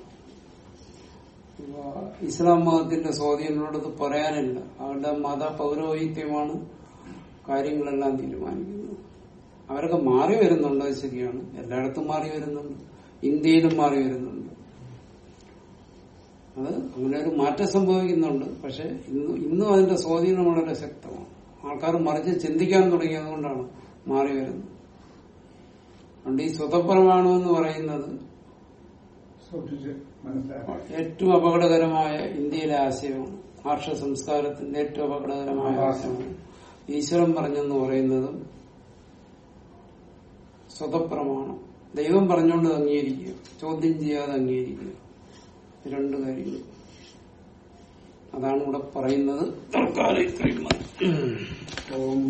ഇസ്ലാം മതത്തിന്റെ സ്വാധീനമുള്ളത് പറയാനില്ല. അവരുടെ മത പൗരോഹിത്യമാണ് കാര്യങ്ങളെല്ലാം തീരുമാനിക്കുന്നത്. അവരൊക്കെ മാറി വരുന്നുണ്ട് ശരിയാണ്. എല്ലായിടത്തും മാറി വരുന്നുണ്ട്. ഇന്ത്യയിലും മാറി വരുന്നുണ്ട്. അത് അങ്ങനെ ഒരു മാറ്റം സംഭവിക്കുന്നുണ്ട്. പക്ഷെ ഇന്ന് ഇന്നും അതിന്റെ സ്വാധീനം വളരെ ശക്തമാണ്. ആൾക്കാർ മറിച്ച് ചിന്തിക്കാൻ തുടങ്ങിയത് കൊണ്ടാണ് മാറി വരുന്നത്. അതുകൊണ്ട് ഈ സ്വതപ്രമാണം പറയുന്നത് സൂക്ഷിച്ച് മനസ്സിലാക്കി ഏറ്റവും അപകടകരമായ ഇന്ത്യയിലെ ആശയമാണ്. ഭാഷ സംസ്കാരത്തിന്റെ ഏറ്റവും അപകടകരമായ ആശയമാണ്. ഈശ്വരൻ പറഞ്ഞെന്ന് പറയുന്നതും സ്വതപ്രമാണം ദൈവം പറഞ്ഞുകൊണ്ട് അംഗീകരിക്കുക. ചോദ്യം ചെയ്യാതെ അംഗീകരിക്കുക. രണ്ട് കാര്യങ്ങൾ. അതാണ് ഇവിടെ പറയുന്നത്. ഓം